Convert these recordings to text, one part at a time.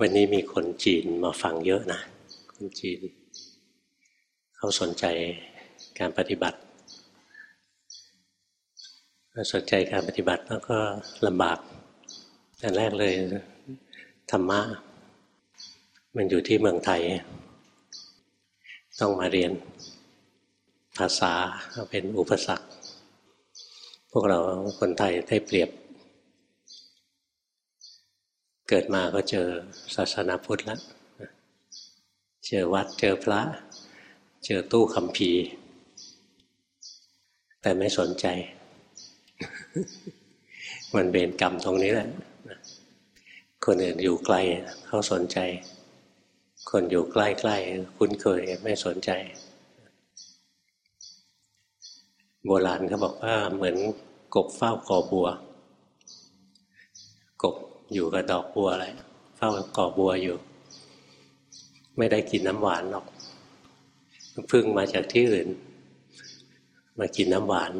วันนี้มีคนจีนมาฟังเยอะนะ คนจีน เขาสนใจการปฏิบัติสนใจการปฏิบัติแล้วก็ลำบากอันแรกเลยธรรมะ มันอยู่ที่เมืองไทย ต้องมาเรียน ภาษาเป็นอุปสรรค พวกเราคนไทยได้เปรียบ เกิดมาก็เจอศาสนาพุทธแล้วเจอวัดเจอพระ เจอตู้คำภีแต่ไม่สนใจ มันเบนกรรมตรงนี้แหละ คนอื่นอยู่ไกลเขาสนใจ คนอยู่ใกล้ๆคุ้นเคยไม่สนใจ โบราณเขาบอกว่าเหมือนกบเฝ้ากอบัว กบ อยู่กับดอกบัวอะไรเฝ้ากอบัวอยู่ ไม่ได้กินน้ำหวานหรอกพึ่งมาจากที่อื่น มากินน้ำหวาน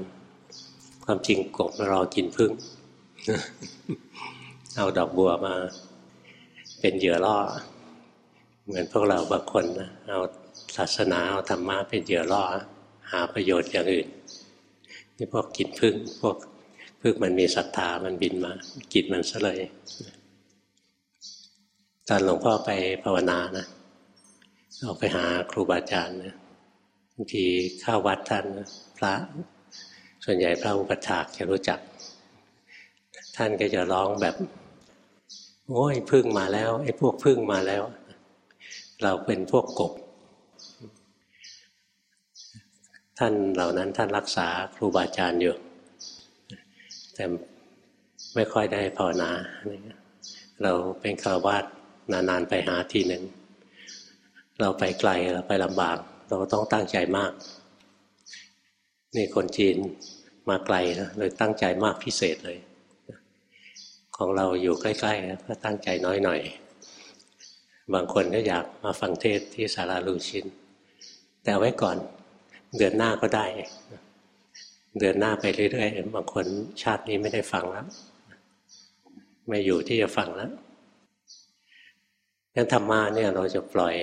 ความจริงกบรอกินพึ่ง เอาดอกบัวมา เป็นเหยื่อล่อ เหมือนพวกเราบางคนนะเอาศาสนาเอาธรรมะเป็นเหยื่อล่อ หาประโยชน์อย่างอื่นนี่พวกกินพึ่งพวก พึ่งมันมีศรัทธามันบินมากินมันซะเลยตอนหลวงพ่อไปภาวนานะออกไปหาครูบาอาจารย์นะบางทีเข้าวัดท่านพระ ส่วนใหญ่พระอุปถากจะรู้จัก ท่านก็จะร้องแบบ โอ้ยพึ่งมาแล้ว ไอ้พวกพึ่งมาแล้ว เราเป็นพวกกบ ท่านเหล่านั้นท่านรักษาครูบาอาจารย์อยู่ แต่ไม่ค่อยได้ภาวนาเราเป็นคารวาสนานๆไปหาทีหนึ่งเราไปไกลเราไปลำบาก เราต้องตั้งใจมาก นี่คนจีนมาไกลนะเลยตั้งใจมากพิเศษเลย ของเราอยู่ใกล้ๆก็ตั้งใจน้อยหน่อย บางคนก็อยากมาฟังเทศที่สาราลูชิน แต่ไว้ก่อนเดือนหน้าก็ได้ เดือนหน้าไปเรื่อยๆบางคนชาตินี้ไม่ได้ฟังแล้ว ไม่อยู่ที่จะฟังแล้วงั้นธรรมะเนี่ยเราจะปล่อย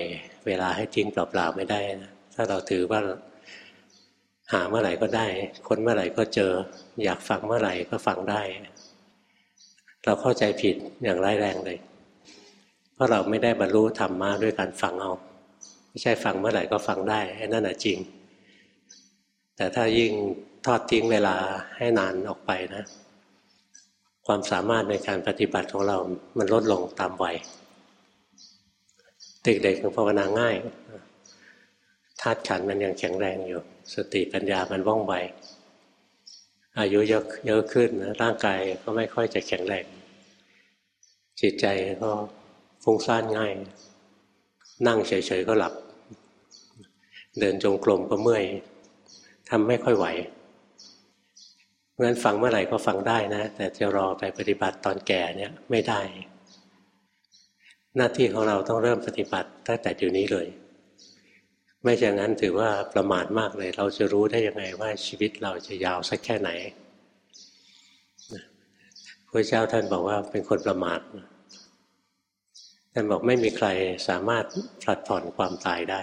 เวลาให้ทิ้งเปล่าๆไม่ได้นะถ้าเราถือว่าหาเมื่อไหร่ก็ได้คนเมื่อไหร่ก็เจอ อยากฟังเมื่อไหร่ก็ฟังได้ เราเข้าใจผิดอย่างร้ายแรงเลย เพราะเราไม่ได้บรรลุธรรมะด้วยการฟังเอา ไม่ใช่ฟังเมื่อไหร่ก็ฟังได้ไอ้นั่นแหะจริง แต่ถ้ายิ่ง ทอดทิ้งเวลาให้นานออกไปนะ ความสามารถในการปฏิบัติของเรา มันลดลงตามวัยเด็กๆภาวนาง่ายธาตุขันมันยังแข็งแรงอยู่ สติปัญญามันว่องไวอายุเยอะเยอะขึ้นนะร่างกายก็ไม่ค่อยจะแข็งแรง จิตใจก็ฟุ้งซ่านง่าย นั่งเฉยๆก็หลับ เดินจงกรมก็เมื่อยทำไม่ค่อยไหว ราะฉะนั้นฟังเมื่อไหร่ก็ฟังได้นะ แต่จะรอไปปฏิบัติตอนแก่เนี่ยไม่ได้ หน้าที่ของเราต้องเริ่มปฏิบัติตั้งแต่เดี๋ยวนี้เลย ไม่อย่างนั้นถือว่าประมาทมากเลย เราจะรู้ได้ยังไงว่าชีวิตเราจะยาวสักแค่ไหนพระเจ้าท่านบอกว่าเป็นคนประมาทท่านบอกไม่มีใครสามารถผลัดผ่อนความตายได้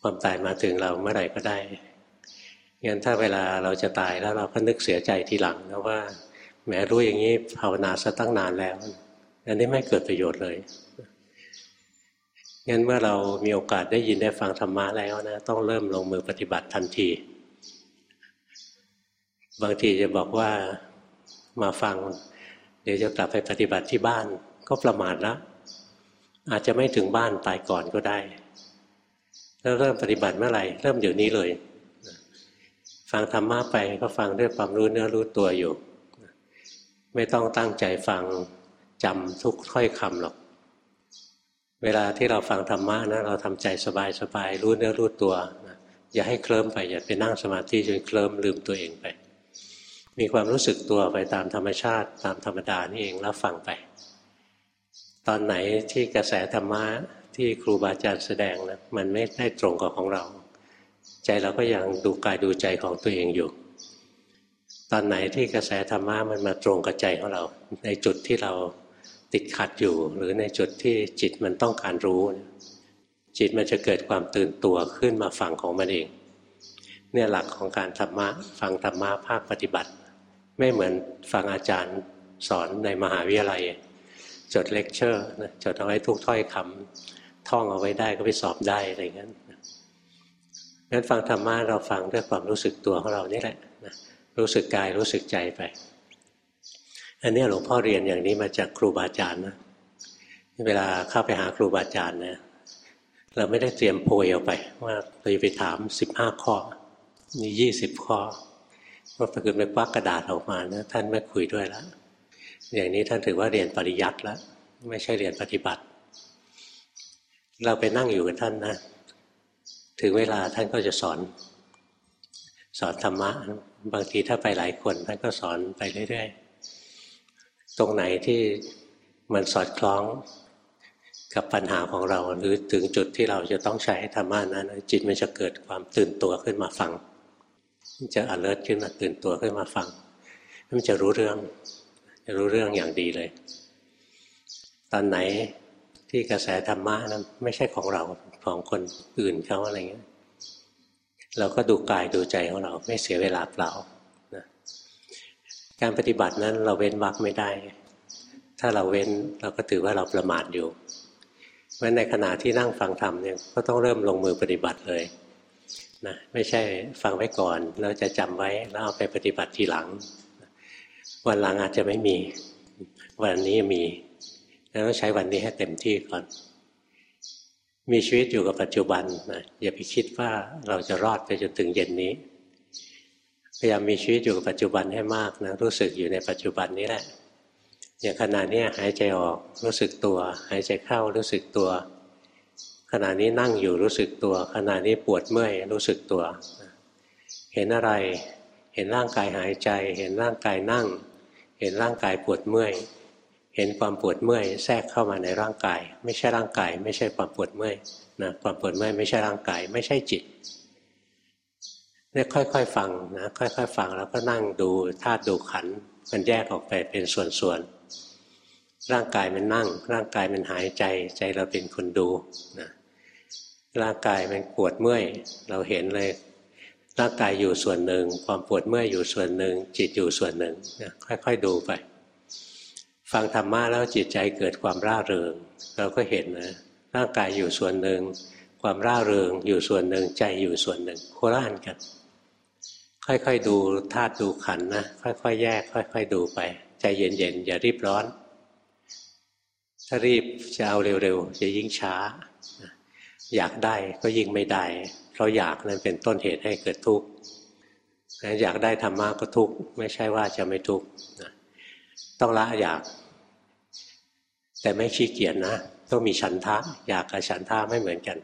ความตายมาถึงเราเมื่อไหร่ก็ได้ งั้นถ้าเวลาเราจะตายแล้วเราก็นึกเสียใจทีหลังนะว่าแม้รู้อย่างนี้ภาวนาซะตั้งนานแล้ว อันนี้ไม่เกิดประโยชน์เลยงั้นเมื่อเรามีโอกาสได้ยินได้ฟังธรรมะแล้วนะต้องเริ่มลงมือปฏิบัติทันที บางทีจะบอกว่ามาฟัง เดี๋ยวจะกลับไปปฏิบัติที่บ้านก็ประมาทล้วอาจจะไม่ถึงบ้านตายก่อนก็ได้ แล้วเริ่มปฏิบัติเมื่อไหร่ เริ่มเดี๋ยวนี้เลย ฟังธรรมะไปก็ฟังด้วยความรู้เนื้อรู้ตัวอยู่ ไม่ต้องตั้งใจฟังจำทุกค่อยคำหรอก เวลาที่เราฟังธรรมะนะเราทำใจสบายสบายรู้เนื้อรู้ตัวนะอย่าให้เคลิ้มไป อย่าไปนั่งสมาธิจนเคลิ้มลืมตัวเองไป มีความรู้สึกตัวไปตามธรรมชาติ ตามธรรมดานี่เองแล้วฟังไป ตอนไหนที่กระแสธรรมะที่ครูบาอาจารย์แสดงนะมันไม่ได้ตรงกับของเรา ใจเราก็ยังดูกายดูใจของตัวเองอยู่ ตอนไหนที่กระแสธรรมะมันมาตรงกับใจของเรา ในจุดที่เราติดขัดอยู่ หรือในจุดที่จิตมันต้องการรู้ จิตมันจะเกิดความตื่นตัวขึ้นมาฟังของมันเอง เนี่ยหลักของการธรรมะฟังธรรมะภาคปฏิบัติ ไม่เหมือนฟังอาจารย์สอนในมหาวิทยาลัย จดเลคเชอร์จดเอาไว้ทุกถ้อยคำท่องเอาไว้ได้ก็ไปสอบได้อะไรเงี้ย งั้นฟังธรรมะเราฟังด้วยความรู้สึกตัวของเรานี่แหละรู้สึกกายรู้สึกใจไป อันนี้หลวงพ่อเรียนอย่างนี้มาจากครูบาอาจารย์นะเวลาเข้าไปหาครูบาอาจารย์เนี่ยเราไม่ได้เตรียมโพยเอาไป ว่าเราจะไปถามสิบห้าข้อมียี่สิบข้อว่าถ้าเกิดไปควักกระดาษออกมานะท่านไม่คุยด้วยแล้วอย่างนี้ท่านถือว่าเรียนปริยัติแล้ว ไม่ใช่เรียนปฏิบัติ เราไปนั่งอยู่กับท่านนะ ถึงเวลาท่านก็จะสอน สอนธรรมะ บางทีถ้าไปหลายคนท่านก็สอนไปเรื่อยๆ ตรงไหนที่มันสอดคล้องกับปัญหาของเรา หรือถึงจุดที่เราจะต้องใช้ธรรมะนั้น จิตมันจะเกิดความตื่นตัวขึ้นมาฟัง จะ alert ขึ้นมาตื่นตัวขึ้นมาฟัง มันจะรู้เรื่อง จะรู้เรื่องอย่างดีเลย ตอนไหน ที่กระแสธรรมะนั้นไม่ใช่ของเราของคนอื่นเขาอะไรเงี้ย เราก็ดูกายดูใจของเราไม่เสียเวลาเปล่านะการปฏิบัตินั้นเราเว้นวักไม่ได้ ถ้าเราเว้นเราก็ถือว่าเราประมาทอยู่เพราะในขณะที่นั่งฟังธรรมเนี่ยก็ต้องเริ่มลงมือปฏิบัติเลยนะไม่ใช่ฟังไว้ก่อนแล้วจะจำไว้แล้วเอาไปปฏิบัติทีหลัง วันหลังอาจจะไม่มี วันนี้มี แล้วต้องใช้วันนี้ให้เต็มที่ก่อน มีชีวิตอยู่กับปัจจุบันนะอย่าไปคิดว่าเราจะรอดไปจนถึงเย็นนี้ พยายามมีชีวิตอยู่กับปัจจุบันให้มากนะรู้สึกอยู่ในปัจจุบันนี้แหละ อย่างขณะนี้หายใจออกรู้สึกตัว หายใจเข้ารู้สึกตัว ขณะนี้นั่งอยู่รู้สึกตัว ขณะนี้ปวดเมื่อยรู้สึกตัว เห็นอะไร เห็นร่างกายหายใจ เห็นร่างกายนั่ง เห็นร่างกายปวดเมื่อย เห็นความปวดเมื่อยแทรกเข้ามาในร่างกาย ไม่ใช่ร่างกาย ไม่ใช่ความปวดเมื่อยนะความปวดเมื่อยไม่ใช่ร่างกาย ไม่ใช่จิตเนี่ยค่อยๆฟังนะค่อยๆฟังแล้วก็นั่งดูธาตุดูขันมันแยกออกไปเป็นส่วนๆร่างกายมันนั่ง ร่างกายมันหายใจใจเราเป็นคนดูนะร่างกายมันปวดเมื่อยเราเห็นเลยร่างกายอยู่ส่วนหนึ่ง ความปวดเมื่อยอยู่ส่วนหนึ่ง จิตอยู่ส่วนหนึ่งนะค่อยๆดูไป ฟังธรรมะแล้วจิตใจเกิดความร่าเริง เราก็เห็นนะร่างกายอยู่ส่วนหนึ่ง ความร่าเริงอยู่ส่วนหนึ่งใจอยู่ส่วนหนึ่งโคราชกัน ค่อยๆดูธาตุดูขันนะค่อยๆแยก ค่อย ๆ ดูไป ใจเย็นๆอย่ารีบร้อน ถ้ารีบจะเอาเร็วๆจะยิ่งช้า อยากได้ก็ยิ่งไม่ได้ เพราะอยากนั้นเป็นต้นเหตุให้เกิดทุกข์อยากได้ธรรมะก็ทุกข์ไม่ใช่ว่าจะไม่ทุกข์ต้องละอยาก แต่ไม่ขี้เกียจนะ ต้องมีฉันทะ อยากกับฉันทะไม่เหมือนกัน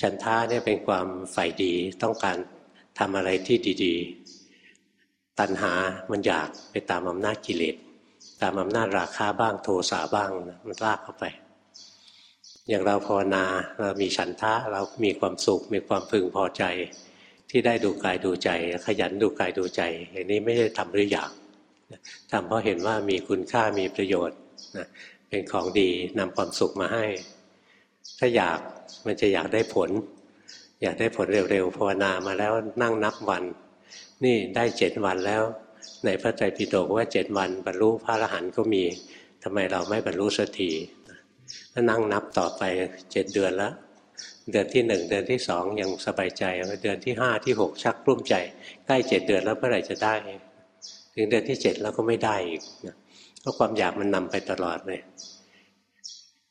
ฉันทะเนี่ยเป็นความใฝ่ดีต้องการทำอะไรที่ดีๆ ตัณหามันอยากไปตามอำนาจกิเลสตามอำนาจราคาบ้างโทสะบ้างมันลากเข้าไป อย่างเราภาวนาเรามีฉันทะเรามีความสุข มีความพึงพอใจ ที่ได้ดูกายดูใจ ขยันดูกายดูใจ อย่างนี้ไม่ได้ทำหรืออยากทำเพราะเห็นว่ามีคุณค่ามีประโยชน์ นะเป็นของดีนำความสุขมาให้ ถ้าอยากมันจะอยากได้ผล อยากได้ผลเร็วๆภาวนามาแล้วนั่งนับวัน นี่ได้เจ็ดวันแล้ว ในพระไตรปิฎกว่าเจ็ดวันบรรลุพระอรหันต์ก็มีทำไมเราไม่บรรลุสักทีถ้านั่งนับต่อไปเจ็ดเดือนแล้วเดือนที่หนึ่งเดือนที่สองยังสบายใจเดือนที่ห้าที่หกชักกลุ้มใจใกล้เจ็ดเดือนแล้วเมื่อไหร่จะได้ ถึงเดือนที่เจ็ดแล้วก็ไม่ได้อีกนะ เพราะความอยากมันนำไปตลอดเลย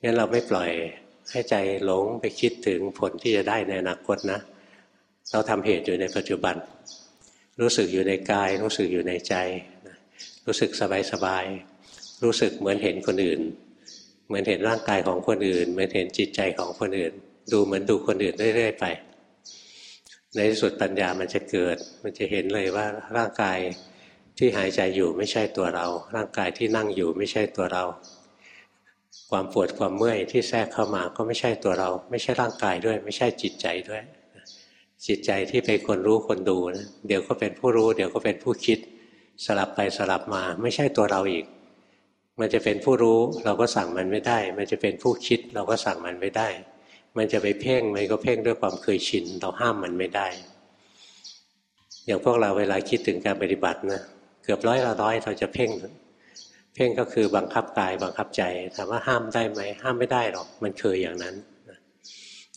งั้นเราไม่ปล่อยให้ใจหลงไปคิดถึงผลที่จะได้ในอนาคตนะ เราทำเหตุอยู่ในปัจจุบัน รู้สึกอยู่ในกาย รู้สึกอยู่ในใจ รู้สึกสบายสบายรู้สึกเหมือนเห็นคนอื่น เหมือนเห็นร่างกายของคนอื่น เหมือนเห็นจิตใจของคนอื่น ดูเหมือนดูคนอื่นเรื่อยๆไป ในที่สุดปัญญามันจะเกิด มันจะเห็นเลยว่าร่างกาย ที่หายใจอยู่ไม่ใช่ตัวเรา ร่างกายที่นั่งอยู่ไม่ใช่ตัวเรา ความปวดความเมื่อยที่แทรกเข้ามาก็ไม่ใช่ตัวเรา ไม่ใช่ร่างกายด้วย ไม่ใช่จิตใจด้วย จิตใจที่เป็นคนรู้คนดูนะเดี๋ยวก็เป็นผู้รู้ เดี๋ยวก็เป็นผู้คิด สลับไปสลับมา ไม่ใช่ตัวเราอีก มันจะเป็นผู้รู้เราก็สั่งมันไม่ได้ มันจะเป็นผู้คิดเราก็สั่งมันไม่ได้ มันจะไปเพ่งมันก็เพ่งด้วยความเคยชินเราห้ามมันไม่ได้อย่างพวกเราเวลาคิดถึงการปฏิบัตินะ เกือบร้อยละร้อยเราจะเพ่ง เพ่งก็คือบังคับกายบังคับใจถามว่าห้ามได้ไหมห้ามไม่ได้หรอก มันเคยอย่างนั้น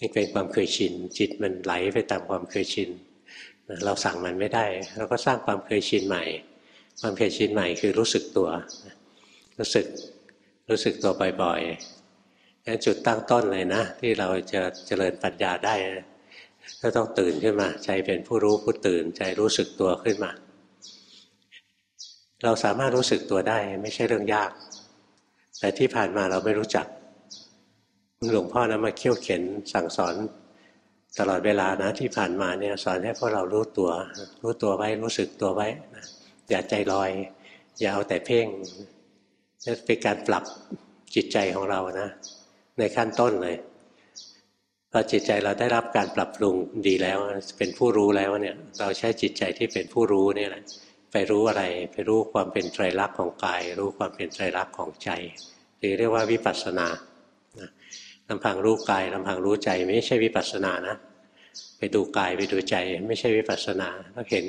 นี่เป็นความเคยชิน จิตมันไหลไปตามความเคยชินเราสั่งมันไม่ได้ เราก็สร้างความเคยชินใหม่ ความเคยชินใหม่คือรู้สึกตัว รู้สึกรู้สึกตัวบ่อยๆงั้นจุดตั้งต้นเลยนะ ที่เราจะเจริญปัญญาได้ก็ต้องตื่นขึ้นมา ใจเป็นผู้รู้ผู้ตื่นใจรู้สึกตัวขึ้นมา เราสามารถรู้สึกตัวได้ไม่ใช่เรื่องยาก แต่ที่ผ่านมาเราไม่รู้จักหลวงพ่อนะมาเขี่ยวเข็นสั่งสอนตลอดเวลานะที่ผ่านมาเนี่ยสอนให้พวกเรารู้ตัว รู้ตัวไว้รู้สึกตัวไว้นะอย่าใจลอย อย่าเอาแต่เพ่งนี่เป็นการปรับจิตใจของเรานะ ในขั้นต้นเลยพอจิตใจเราได้รับการปรับปรุงดีแล้ว เป็นผู้รู้แล้วเนี่ย เราใช้จิตใจที่เป็นผู้รู้เนี่ยแหละ ไปรู้อะไร ไปรู้ความเป็นไตรลักษณ์ของกาย รู้ความเป็นไตรลักษณ์ของใจหรือเรียกว่าวิปัสสนาลำพังรู้กายลำพังรู้ใจไม่ใช่วิปัสสนานะไปดูกายไปดูใจ ไม่ใช่วิปัสสนาถ้าเห็น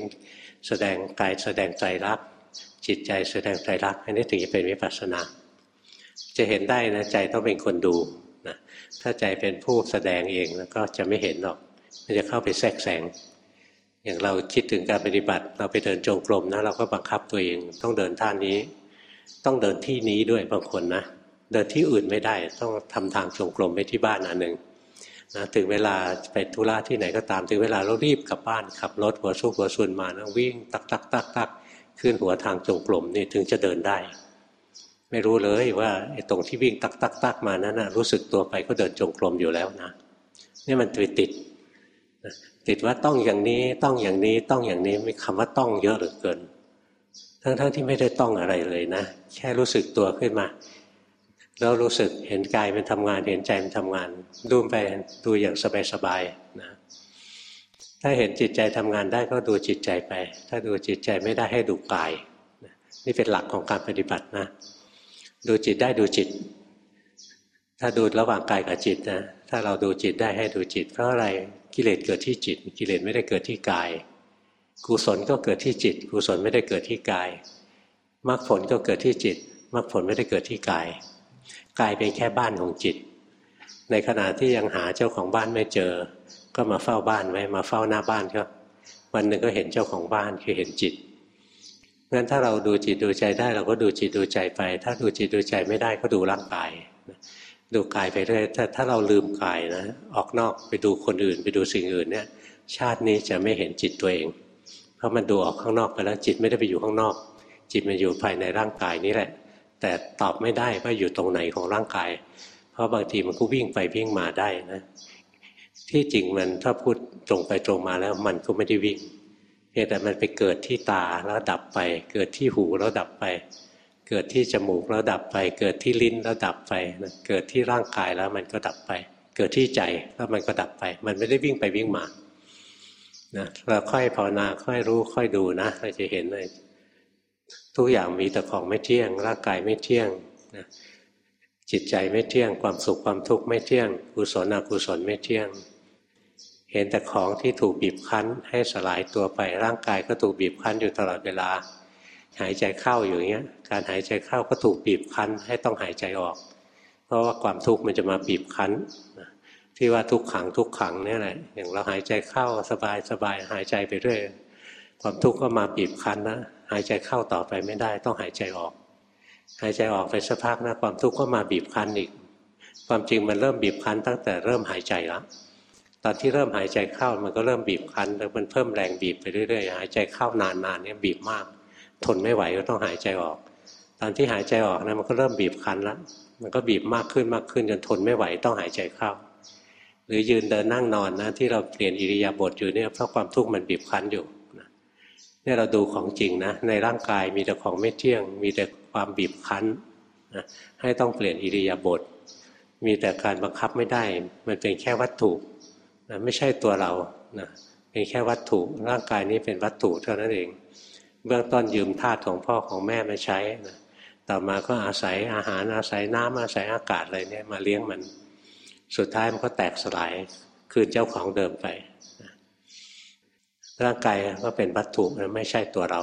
แสดงกายแสดงใจรักจิตใจแสดงใจรักอันนี้ถึงจะเป็นวิปัสสนา จะเห็นได้นะใจต้องเป็นคนดูนะถ้าใจเป็นผู้แสดงเองแล้วก็จะไม่เห็นหรอก มันจะเข้าไปแทรกแซง อย่างเราคิดถึงการปฏิบัติ เราไปเดินจงกรมนะเราก็บังคับตัวเองต้องเดินท่านี้ ต้องเดินที่นี้ด้วยบางคนนะเดินที่อื่นไม่ได้ ต้องทำทางจงกรมไปที่บ้านอันหนึ่งนะถึงเวลาไปธุระที่ไหนก็ตามถึงเวลาเรารีบกลับบ้านขับรถหัวซุกหัวซุนมานะวิ่งตักตักตักตักขึ้นหัวทางจงกรมนี่ถึงจะเดินได้ ไม่รู้เลยว่าไอ้ตรงที่วิ่งตักตักตักมานั้นนะรู้สึกตัวไปก็เดินจงกรมอยู่แล้วนะนี่มันติดติด ติดว่าต้องอย่างนี้ต้องอย่างนี้ต้องอย่างนี้มีคำว่าต้องเยอะเหลือเกิน ทั้งๆทที่ไม่ได้ต้องอะไรเลยนะ แค่รู้สึกตัวขึ้นมาแล้วรู้สึกเห็นกายมันทำงาน เห็นใจมันทำงาน ดูไปดูอย่างสบายๆนะถ้าเห็นจิตใจทำงานได้ก็ดูจิตใจไป ถ้าดูจิตใจไม่ได้ให้ดูกาย นี่เป็นหลักของการปฏิบัตินะ ดูจิตได้ดูจิต ถ้าดูระหว่างกายกับจิตนะถ้าเราดูจิตได้ให้ดูจิต เพราะอะไร กิเลสเกิดที่จิต กิเลสไม่ได้เกิดที่กาย กุศลก็เกิดที่จิต กุศลไม่ได้เกิดที่กายมรรคผลก็เกิดที่จิตมรรคผลไม่ได้เกิดที่กาย กายเป็นแค่บ้านของจิต ในขณะที่ยังหาเจ้าของบ้านไม่เจอ ก็มาเฝ้าบ้านไว้มาเฝ้าหน้าบ้านก็ วันหนึ่งก็เห็นเจ้าของบ้านคือเห็นจิตงั้นถ้าเราดูจิตดูใจได้เราก็ดูจิตดูใจไป ถ้าดูจิตดูใจไม่ได้ก็ดูร่างกาย ดูกายไปเรื่อยถ้าถ้าเราลืมกายนะออกนอกไปดูคนอื่น ไปดูสิ่งอื่นเนี่ย ชาตินี้จะไม่เห็นจิตตัวเอง เพราะมันดูออกข้างนอกไปแล้วจิตไม่ได้ไปอยู่ข้างนอก จิตมันอยู่ภายในร่างกายนี้แหละ แต่ตอบไม่ได้ว่าอยู่ตรงไหนของร่างกาย เพราะบางทีมันก็วิ่งไปวิ่งมาได้นะ ที่จริงมันถ้าพูดตรงไปตรงมาแล้วมันก็ไม่ได้วิ่งเพียงแต่มันไปเกิดที่ตาแล้วดับไป เกิดที่หูแล้วดับไป เกิดที่จมูกแล้วดับไป เกิดที่ลิ้นแล้วดับไปเกิดที่ร่างกายแล้วมันก็ดับไป เกิดที่ใจแล้วมันก็ดับไป มันไม่ได้วิ่งไปวิ่งมานะเราค่อยภาวนาค่อยรู้ค่อยดูนะเราจะเห็นเลยทุกอย่างมีแต่ของไม่เที่ยง ร่างกายไม่เที่ยงนะจิตใจไม่เที่ยง ความสุขความทุกข์ไม่เที่ยงกุศลอกุศลไม่เที่ยง เห็นแต่ของที่ถูกบีบคั้นให้สลายตัวไปร่างกายก็ถูกบีบคั้นอยู่ตลอดเวลา หายใจเข้าอยู่อย่างเงี้ย การหายใจเข้าก็ถูกบีบคั้นให้ต้องหายใจออก เพราะว่าความทุกข์มันจะมาบีบคั้นที่ว่าทุกขังทุกขังนี่แหละ อย่างเราหายใจเข้าสบายสบายหายใจไปเรื่อยความทุกข์ก็มาบีบคั้นนะหายใจเข้าต่อไปไม่ได้ ต้องหายใจออก หายใจออกไปสักพักนะความทุกข์ก็มาบีบคั้นอีก ความจริงมันเริ่มบีบคั้นตั้งแต่เริ่มหายใจแล้วตอนที่เริ่มหายใจเข้ามันก็เริ่มบีบคั้นแล้วมันเพิ่มแรงบีบไปเรื่อยๆหายใจเข้านานๆเนี่ยบีบมาก ทนไม่ไหวก็ต้องหายใจออก ตอนที่หายใจออกนะมันก็เริ่มบีบคั้นแล้วมันก็บีบมากขึ้นมากขึ้นจนทนไม่ไหวต้องหายใจเข้า หรือยืนเดินนั่งนอนนะที่เราเปลี่ยนอิริยาบถอยู่เนี่ยเพราะความทุกข์มันบีบคั้นอยู่นี่เราดูของจริงนะในร่างกายมีแต่ของไม่เที่ยง มีแต่ความบีบคั้นนะให้ต้องเปลี่ยนอิริยาบถมีแต่การบังคับไม่ได้ มันเป็นแค่วัตถุนะไม่ใช่ตัวเรานะเป็นแค่วัตถุร่างกายนี้เป็นวัตถุเท่านั้นเอง เบื้องต้นยืมธาตุของพ่อของแม่มาใช้นะต่อมาก็อาศัยอาหารอาศัยน้ำอาศัยอากาศอะไรเนี่ยมาเลี้ยงมัน สุดท้ายมันก็แตกสลายคืนเจ้าของเดิมไปร่างกายก็เป็นวัตถุมันไม่ใช่ตัวเรา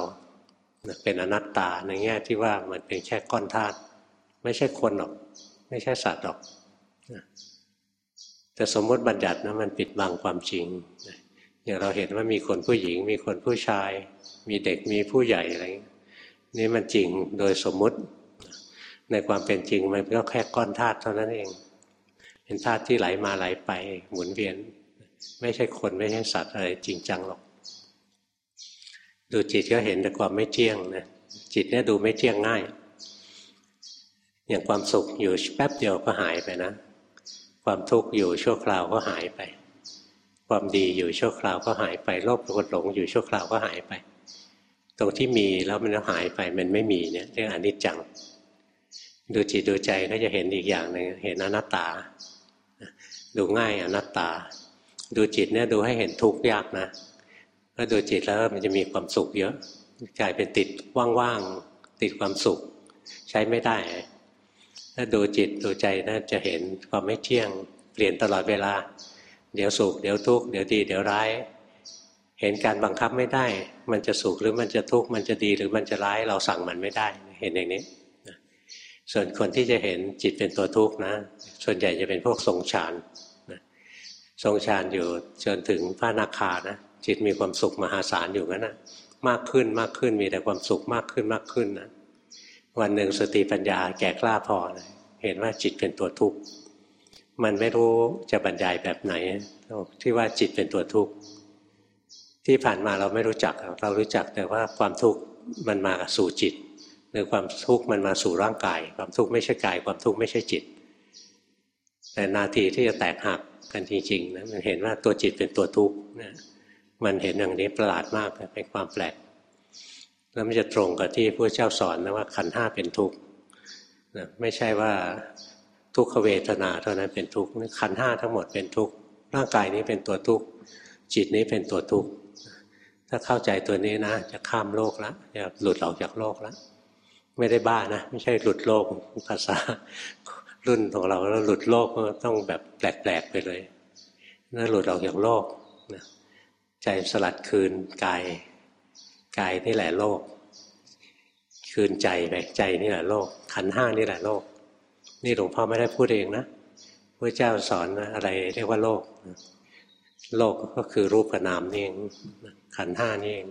เป็นอนัตตาในแง่ที่ว่ามันเป็นแค่ก้อนธาตุไม่ใช่คนหรอก ไม่ใช่สัตว์หรอกแต่สมมติบัญญัตินะมันปิดบังความจริงอย่างเราเห็นว่ามีคนผู้หญิง มีคนผู้ชาย มีเด็กมีผู้ใหญ่อะไรนี่มันจริงโดยสมมุติ ในความเป็นจริงมันก็แค่ก้อนธาตุเท่านั้นเอง เป็นธาตุที่ไหลมาไหลไปหมุนเวียน ไม่ใช่คนไม่ใช่สัตว์อะไรจริงจังหรอก ดูจิตก็เห็นแต่ความไม่เที่ยงนะจิตเนี่ยดูไม่เที่ยงง่าย อย่างความสุขอยู่แป๊บเดียวก็หายไปนะ ความทุกข์อยู่ชั่วคราวก็หายไป ความดีอยู่ชั่วคราวก็หายไปโลภโกรธหลงอยู่ชั่วคราวก็หายไป ตรงที่มีแล้วมันหายไปมันไม่มีเนี่ยเรียกอนิจจัง ดูจิตดูใจก็จะเห็นอีกอย่างหนึ่งเห็นอนัตตา ดูง่ายอนัตตา ดูจิตเนี่ยดูให้เห็นทุกข์ยากนะถ้าดูจิตแล้วมันจะมีความสุขเยอะกลายเป็นติดว่างๆติดความสุข ใช้ไม่ได้ ถ้าดูจิตดูใจนะจะเห็นความไม่เที่ยงเปลี่ยนตลอดเวลา เดี๋ยวสุขเดี๋ยวทุกข์เดี๋ยวดีเดี๋ยวร้าย เห็นการบังคับไม่ได้ มันจะสุขหรือมันจะทุกข์ มันจะดีหรือมันจะร้าย เราสั่งมันไม่ได้ เห็นอย่างนี้ ส่วนคนที่จะเห็นจิตเป็นตัวทุกข์นะ ส่วนใหญ่จะเป็นพวกทรงฌานทรงฌานอยู่จนถึงพระนาคานะ จิตมีความสุขมหาศาลอยู่งั้นนะมากขึ้นมากขึ้นมีแต่ความสุขมากขึ้นมากขึ้นนะวันหนึ่งสติปัญญาแก่กล้าพอนะเห็นว่าจิตเป็นตัวทุกข์ มันไม่รู้จะบรรยายแบบไหนที่ว่าจิตเป็นตัวทุกข์ ที่ผ่านมาเราไม่รู้จัก เรารู้จักแต่ว่าความทุกข์มันมาสู่จิต หรือความทุกข์มันมาสู่ร่างกาย ความทุกข์ไม่ใช่กาย ความทุกข์ไม่ใช่จิต แต่นาทีที่จะแตกหักกันจริงๆนะมันเห็นว่าตัวจิตเป็นตัวทุกข์นะมันเห็นอย่างนี้ประหลาดมากเป็นความแปลก แล้วมันจะตรงกับที่พระเจ้าสอนนะว่าขันห้าเป็นทุกข์นะไม่ใช่ว่าทุกขเวทนาเท่านั้นเป็นทุกข์ขันห้าทั้งหมดเป็นทุกข์ร่างกายนี้เป็นตัวทุกข์จิตนี้เป็นตัวทุกข์ ถ้าเข้าใจตัวนี้นะ จะข้ามโลกแล้วจะหลุดออกจากโลกแล้วไม่ได้บ้านะ ไม่ใช่หลุดโลกภาษา รุ่นของเราแล้วหลุดโลกก็ต้องแบบแปลกๆไปเลยนั่นหลุดออกจากโลกนะใจสลัดคืนกายกายนี่แหละโลก คืนใจไปใจนี่แหละโลก ขันห้านี่แหละโลก นี่หลวงพ่อไม่ได้พูดเองนะพระเจ้าสอนอะไรเรียกว่าโลก โลกก็คือรูปกับนามนี่เอง ขันห้านี่เอง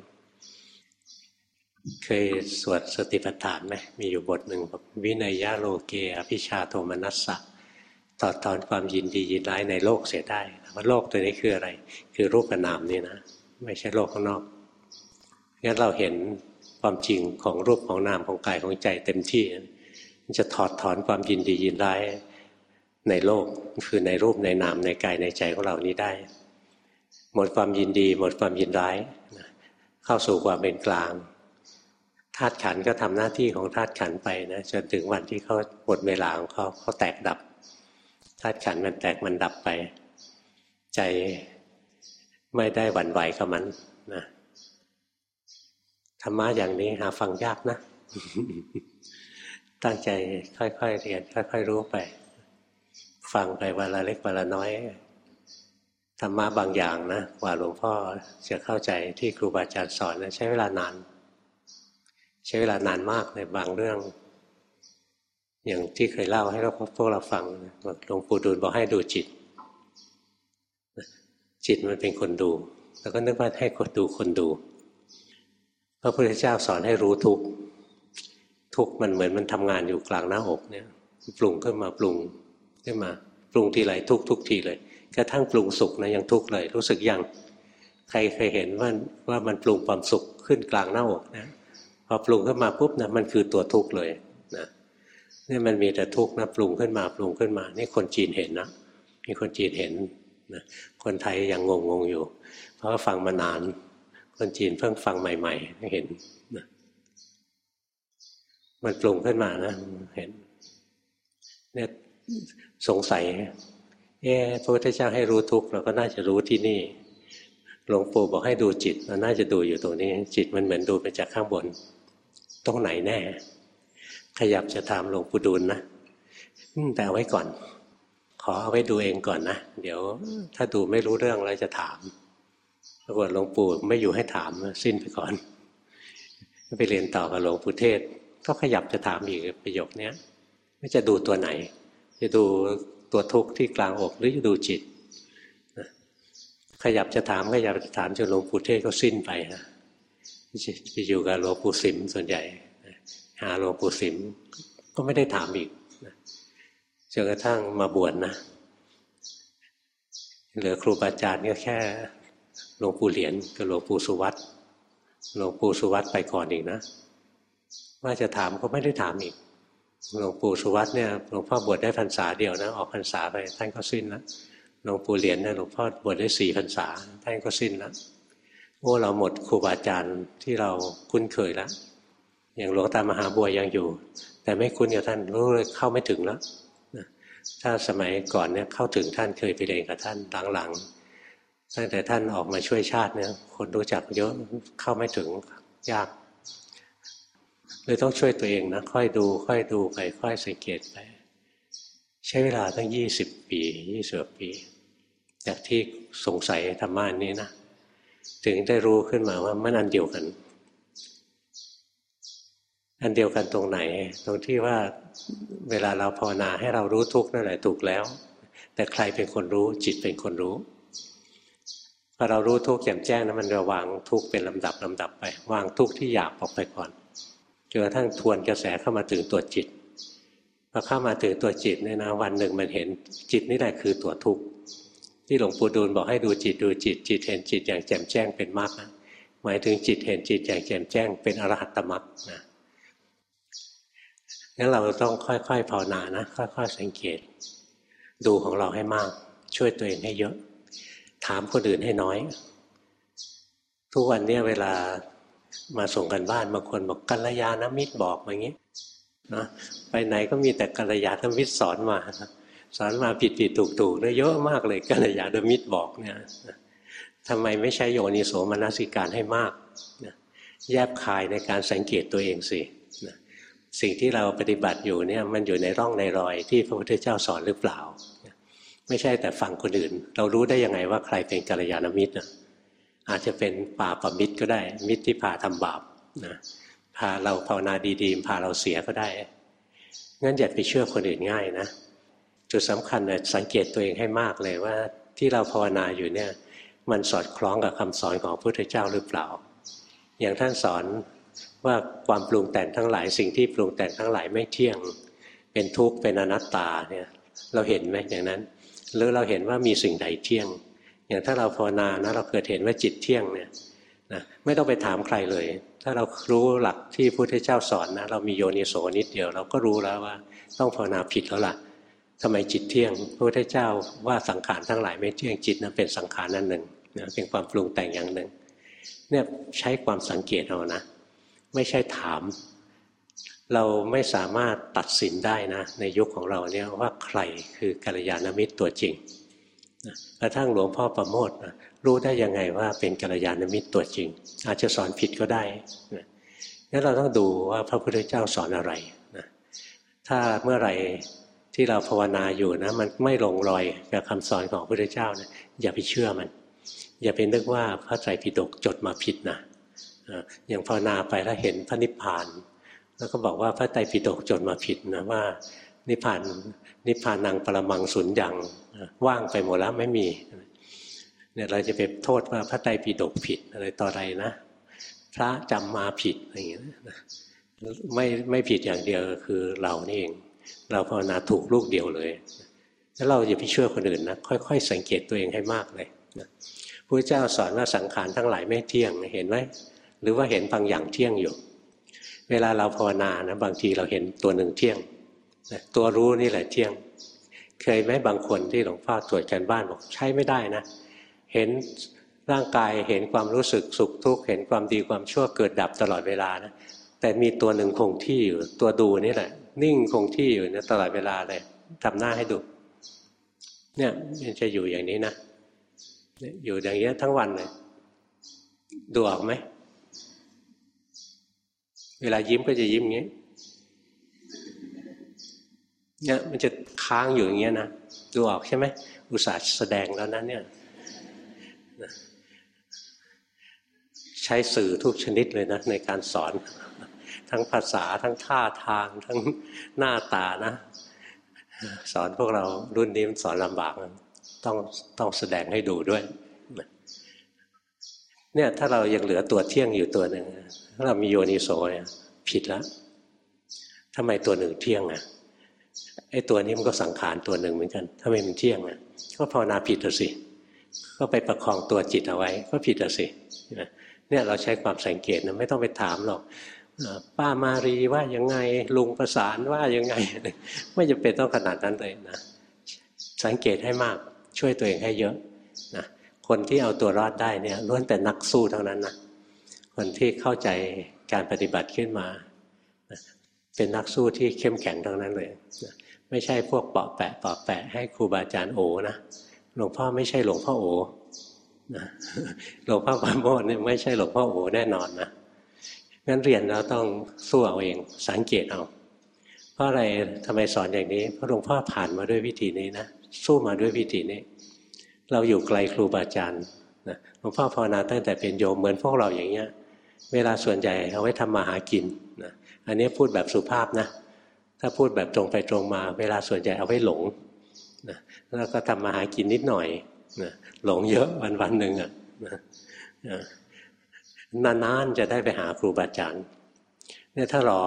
เคยสวดสติปัฏฐานไหมมีอยู่บทหนึ่งบอกวินัยยะโลเกอภิชาโทมนัสสะต่อตอนความยินดียินร้ายในโลกเสียได้ว่าโลกตัวนี้คืออะไร คือรูปนามนี่นะ ไม่ใช่โลกข้างนอกงั้นเราเห็นความจริงของรูปของนามของกายของใจเต็มที่มันจะถอดถอนความยินดียินร้ายในโลกคือในรูปในนามในกายในใจของเรานี้ได้ หมดความยินดี หมดความยินร้ายเข้าสู่ความเป็นกลางธาตุขันก็ทำหน้าที่ของธาตุขันไปนะจนถึงวันที่เขาหมดเวลาของเขาเขาแตกดับธาตุขันมันแตกมันดับไป ใจไม่ได้หวั่นไหวกับมันนะธรรมะอย่างนี้หาฟังยากนะ ตั้งใจค่อยๆเรียนค่อย ๆ รู้ไป ฟังไปวันละเล็กวันละน้อย ธรรมะบางอย่างนะกว่าหลวงพ่อจะเข้าใจที่ครูบาอาจารย์สอนนะใช้เวลานาน ใช้เวลานานมากในบางเรื่อง อย่างที่เคยเล่าให้เราพวกเราฟังหลวงปู่ดูลบอกให้ดูจิต จิตมันเป็นคนดู แล้วก็นึกว่าให้คนดูคนดูพระพุทธเจ้าสอนให้รู้ทุกทุกมันเหมือนมันทำงานอยู่กลางหน้าอกเนี่ยปรุงขึ้นมาปรุงขึ้นมา ปรุงทีไรทุกทุกทีเลย กระทั่งปรุงสุขนะยังทุกข์เลย รู้สึกยังใครเคยเห็นว่าว่ามันปรุงความสุขขึ้นกลางหน้าอกนะพอปรุงขึ้นมาปุ๊บนะมันคือตัวทุกข์เลยนะนี่มันมีแต่ทุกข์นะปรุงขึ้นมาปรุงขึ้นมา นี่คนจีนเห็นนะมีคนจีนเห็นนะคนไทยยังงงงอยู่ เพราะฟังมานาน คนจีนเพิ่งฟังใหม่ๆเห็นนะมันปรุงขึ้นมานะเห็นเนี่ยสงสัย เอ๊พระพุทธเจ้าให้รู้ทุกข์เราก็น่าจะรู้ที่นี่หลวงปู่บอกให้ดูจิตเราน่าจะดูอยู่ตรงนี้ จิตมันเหมือนดูไปจากข้างบน ตรงไหนแน่ ขยับจะถามหลวงปู่ดูลนะแต่เอาไว้ก่อน ขอเอาไว้ดูเองก่อนนะ เดี๋ยว ถ้าดูไม่รู้เรื่องเราจะถามปรากฏหลวงปู่ไม่อยู่ให้ถามสิ้นไปก่อน ไปเรียนต่อกับหลวงปู่เทศ ก็ขยับจะถามอีกประโยคนี้ว่จะดูตัวไหน จะดู ตัวทุกข์ที่กลางอกหรือดูจิต ขยับจะถามขยับจะถามจนหลวงปู่เทศก็สิ้นไปนะไปอยู่กับหลวงปู่สิมส่วนใหญ่หาหลวงปู่สิมก็ไม่ได้ถามอีกจนกระทั่งมาบวชนะเหลือครูบาอาจารย์ก็แค่หลวงปู่เหรียญกับหลวงปู่สุวัตหลวงปู่สุวัตไปก่อนอีกนะ ว่าจะถามก็ไม่ได้ถามอีก หลวงปู่สุวัตเนี่ยหลวงพ่อบวชได้พรรษาเดียวนะออกพรรษาไปท่านก็สิ้นล้วหลวงปู่เหรียญเนี่ยหลวงพ่อบวชได้สี่พรรษาท่านก็สิ้นล้วโอ้เราหมดครูบาอาจารย์ที่เราคุ้นเคยแล้วอย่างหลวงตามหาบัวยังอยู่ แต่ไม่คุ้นกับท่านรู้เลยเข้าไม่ถึงแล้วถ้าสมัยก่อนเนี่ยเข้าถึงท่านเคยไปเรียนกับท่านหลังๆตั้งแต่ท่านออกมาช่วยชาติเนี่ยคนรู้จักเยอะเข้าไม่ถึงยาก เลยต้องช่วยตัวเองนะ ค่อยดู ค่อยดูไป ค่อยสังเกตไป ใช้เวลาตั้งยี่สิบปียี่สิบปี จากที่สงสัยธรรมะนี้นะ ถึงได้รู้ขึ้นมาว่ามันอันเดียวกัน อันเดียวกันตรงไหน ตรงที่ว่าเวลาเราภาวนาให้เรารู้ทุกข์นั่นแหละถูกแล้ว แต่ใครเป็นคนรู้จิตเป็นคนรู้พอเรารู้ทุกข์แจ่มแจ้งนะมันจะวางทุกข์เป็นลำดับลำดับไป วางทุกข์ที่หยาบออกไปก่อน จนกระทั่งทวนกระแสเข้ามาถึงตัวจิตพอเข้ามาถึงตัวจิตเนี่ยนะวันหนึ่งมันเห็นจิตนี่แหละคือตัวทุกข์ที่หลวงปู่ดูลบอกให้ดูจิตดูจิต จิตเห็นจิตอย่างแจ่มแจ้งเป็นมรรคหมายถึงจิตเห็นจิตอย่างแจ่มแจ้งเป็นอรหัตตมรรคนะงั้นเราต้องค่อยๆภาวนานะค่อยๆสังเกต ดูของเราให้มาก ช่วยตัวเองให้เยอะ ถามคนอื่นให้น้อย ทุกวันนี้เวลา มาส่งกันบ้านบางคนบอกกัลยาณมิตรบอกอย่างนี้นะไปไหนก็มีแต่กัลยาณมิตรสอนมาสอนมาผิดผิดถูกถูกได้เยอะมากเลยกัลยาณมิตรบอกเนี่ยทำไมไม่ใช้โยนิโสมนสิการให้มากแยบคายในการสังเกตตัวเองสิสิ่งที่เราปฏิบัติอยู่เนี่ยมันอยู่ในร่องในรอยที่พระพุทธเจ้าสอนหรือเปล่า ไม่ใช่แต่ฟังคนอื่น เรารู้ได้ยังไงว่าใครเป็นกัลยาณมิตร อาจจะเป็นป่าปมิตรก็ได้ มิตรที่พาทำบาปนะพาเราภาวนาดีๆพาเราเสียก็ได้งั้นอย่าไปเชื่อคนอื่นง่ายนะจุดสำคัญเนี่ยสังเกตตัวเองให้มากเลยว่าที่เราภาวนาอยู่เนี่ยมันสอดคล้องกับคำสอนของพระพุทธเจ้าหรือเปล่า อย่างท่านสอนว่าความปรุงแต่งทั้งหลายสิ่งที่ปรุงแต่งทั้งหลายไม่เที่ยง เป็นทุกข์เป็นอนัตตาเนี่ยเราเห็นไหมอย่างนั้น หรือเราเห็นว่ามีสิ่งใดเที่ยง อย่างถ้าเราภาวนานะเราเกิดเห็นว่าจิตเที่ยงเนี่ยนะไม่ต้องไปถามใครเลย ถ้าเรารู้หลักที่พุทธเจ้าสอนนะเรามีโยนิโสนิดเดียวเราก็รู้แล้วว่าต้องภาวนาผิดแล้วล่ะทำไมจิตเที่ยงพระพุทธเจ้าว่าสังขารทั้งหลายไม่เที่ยงจิตนั้นเป็นสังขารนั่นหนึ่งนะเป็นความปรุงแต่งอย่างหนึ่งเนี่ยใช้ความสังเกตเอานะ ไม่ใช่ถาม เราไม่สามารถตัดสินได้นะ ในยุคของเราเนี่ยว่าใครคือกัลยาณมิตรตัวจริง กระทั่งหลวงพ่อประโมทรู้ได้ยังไงว่าเป็นกัลยาณมิตรตัวจริง อาจจะสอนผิดก็ได้งั้นเราต้องดูว่าพระพุทธเจ้าสอนอะไรนะถ้าเมื่อไหร่ที่เราภาวนาอยู่นะ มันไม่ลงรอยกับคำสอนของพระพุทธเจ้านะอย่าไปเชื่อมัน อย่าไปนึกว่าพระไตรปิฎกจดมาผิดนะอย่างภาวนาไปแล้วเห็นพระนิพพาน แล้วก็บอกว่าพระไตรปิฎกจดมาผิดนะว่า นิพพานนิพพานังปรมังสุญญ์ยังว่างไปหมดแล้วไม่มีเนี่ยเราจะไปโทษว่าพระไตรปิฎกผิดอะไรต่ออะไรนะ พระจำมาผิดอะไรอย่างเงี้ยไม่ไม่ผิดอย่างเดียวคือเรานี่เอง เราภาวนาถูกลูกเดียวเลยแล้วเราอย่าไปเชื่อคนอื่นนะค่อย ๆ สังเกตตัวเองให้มากเลยนะพระเจ้าสอนว่าสังขารทั้งหลายไม่เที่ยงเห็นไหมหรือว่าเห็นบางอย่างเที่ยงอยู่ เวลาเราภาวนานะบางทีเราเห็นตัวหนึ่งเที่ยง ตัวรู้นี่แหละเที่ยง เคยไหมบางคนที่หลวงพ่อตรวจกันบ้านบอกใช้ไม่ได้นะ เห็นร่างกายเห็นความรู้สึกสุขทุกข์เห็นความดีความชั่วเกิดดับตลอดเวลานะแต่มีตัวหนึ่งคงที่อยู่ ตัวดูนี่แหละ นิ่งคงที่อยู่นะตลอดเวลาเลยทำหน้าให้ดู เนี่ยมันจะอยู่อย่างนี้นะอยู่อย่างนี้ทั้งวันเลยดูออกไหม เวลายิ้มก็จะยิ้มอย่างนี้ เนี่ยมันจะค้างอยู่อย่างเงี้ยนะดูออกใช่ไหมอุตส่าห์แสดงแล้วนั้นเนี่ยใช้สื่อทุกชนิดเลยนะในการสอน ทั้งภาษาทั้งท่าทาง ทั้งหน้าตานะ สอนพวกเรารุ่นนี้มันสอนลำบากต้องต้องแสดงให้ดูด้วยเนี่ยถ้าเรายังเหลือตัวเที่ยงอยู่ตัวหนึ่งถ้าเรามีโยนิโสเนี่ยผิดแล้วทำไมตัวหนึ่งเที่ยงอะ ไอ้ตัวนี้มันก็สังขารตัวหนึ่งเหมือนกันทำไมมันเที่ยงอะก็ภาวนาผิดสิ ก็ไปประคองตัวจิตเอาไว้ ก็ผิดสิเนี่ยเราใช้ความสังเกตนะไม่ต้องไปถามหรอกป้ามารีว่ายังไงลุงประสานว่ายังไง ไม่จำเป็นต้องขนาดนั้นเลยนะสังเกตให้มากช่วยตัวเองให้เยอะนะคนที่เอาตัวรอดได้เนี่ยล้วนแต่นักสู้ทั้งนั้นนะคนที่เข้าใจการปฏิบัติขึ้นมา เป็นนักสู้ที่เข้มแข็งทั้งนั้นเลย ไม่ใช่พวกเปาะแปะเปาะแปะให้ครูบาอาจารย์โอนะหลวงพ่อไม่ใช่หลวงพ่อโอนะหลวงพ่อปาโมดเนี่ยไม่ใช่หลวงพ่อโอแน่นอนนะงั้นเรียนเราต้องสู้เอาเองสังเกตเอาเพราะอะไรทำไมสอนอย่างนี้เพราะหลวงพ่อผ่านมาด้วยวิธีนี้นะสู้มาด้วยวิธีนี้ เราอยู่ไกลครูบาอาจารย์นะหลวงพ่อภาวนาตั้งแต่เป็นโยมเหมือนพวกเราอย่างเงี้ย เวลาส่วนใหญ่เอาไว้ทำมาหากินนะอันนี้พูดแบบสุภาพนะ ถ้าพูดแบบตรงไปตรงมา เวลาส่วนใหญ่เอาไว้หลงนะแล้วก็ทำมาหากินนิดหน่อยนะหลงเยอะวันวันหนึ่งอะนานๆจะได้ไปหาครูบาอาจารย์เนี่ยถ้ารอ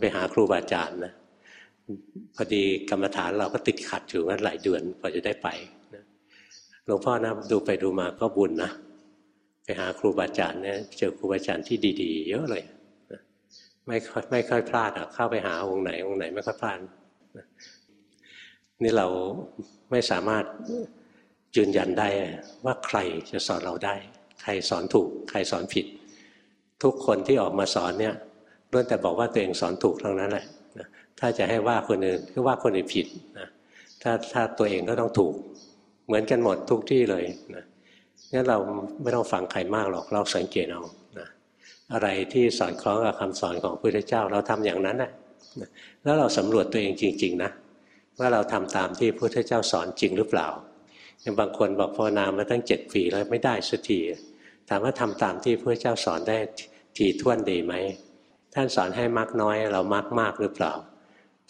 ไปหาครูบาอาจารย์นะพอดีกรรมฐานเราก็ติดขัดอยู่งั้นหลายเดือนกว่าจะได้ไปหลวงพ่อนะดูไปดูมาก็บุญนะไปหาครูบาอาจารย์เนี่ยเจอครูบาอาจารย์ที่ดี ๆ เยอะเลย ไม่ไม่ค่อยพลาดอะเข้าไปหาองค์ไหน องค์ไหนไม่ค่อยพลาดนี่เราไม่สามารถยืนยันได้ว่าใครจะสอนเราได้ ใครสอนถูก ใครสอนผิด ทุกคนที่ออกมาสอนเนี่ยล้วนแต่บอกว่าตัวเองสอนถูกทั้งนั้นแหละถ้าจะให้ว่าคนอื่นก็ว่าคนอื่นผิดนะถ้าถ้าตัวเองก็ต้องถูก เหมือนกันหมดทุกที่เลยนะงั้นเราไม่ต้องฟังใครมากหรอกเราสังเกตเอา อะไรที่สอนคล้องกับคำสอนของพระพุทธเจ้า เราทำอย่างนั้นแหละแล้วเราสำรวจตัวเองจริง ๆ นะ ว่าเราทำตามที่พระพุทธเจ้าสอนจริงหรือเปล่าอย่างบางคนบอกภาวนามาตั้งเจ็ดปีแล้วไม่ได้สักทีถามว่าทำตามที่พระเจ้าสอนได้ทีท่วนดีไหมท่านสอนให้มักน้อย เรามักมากหรือเปล่า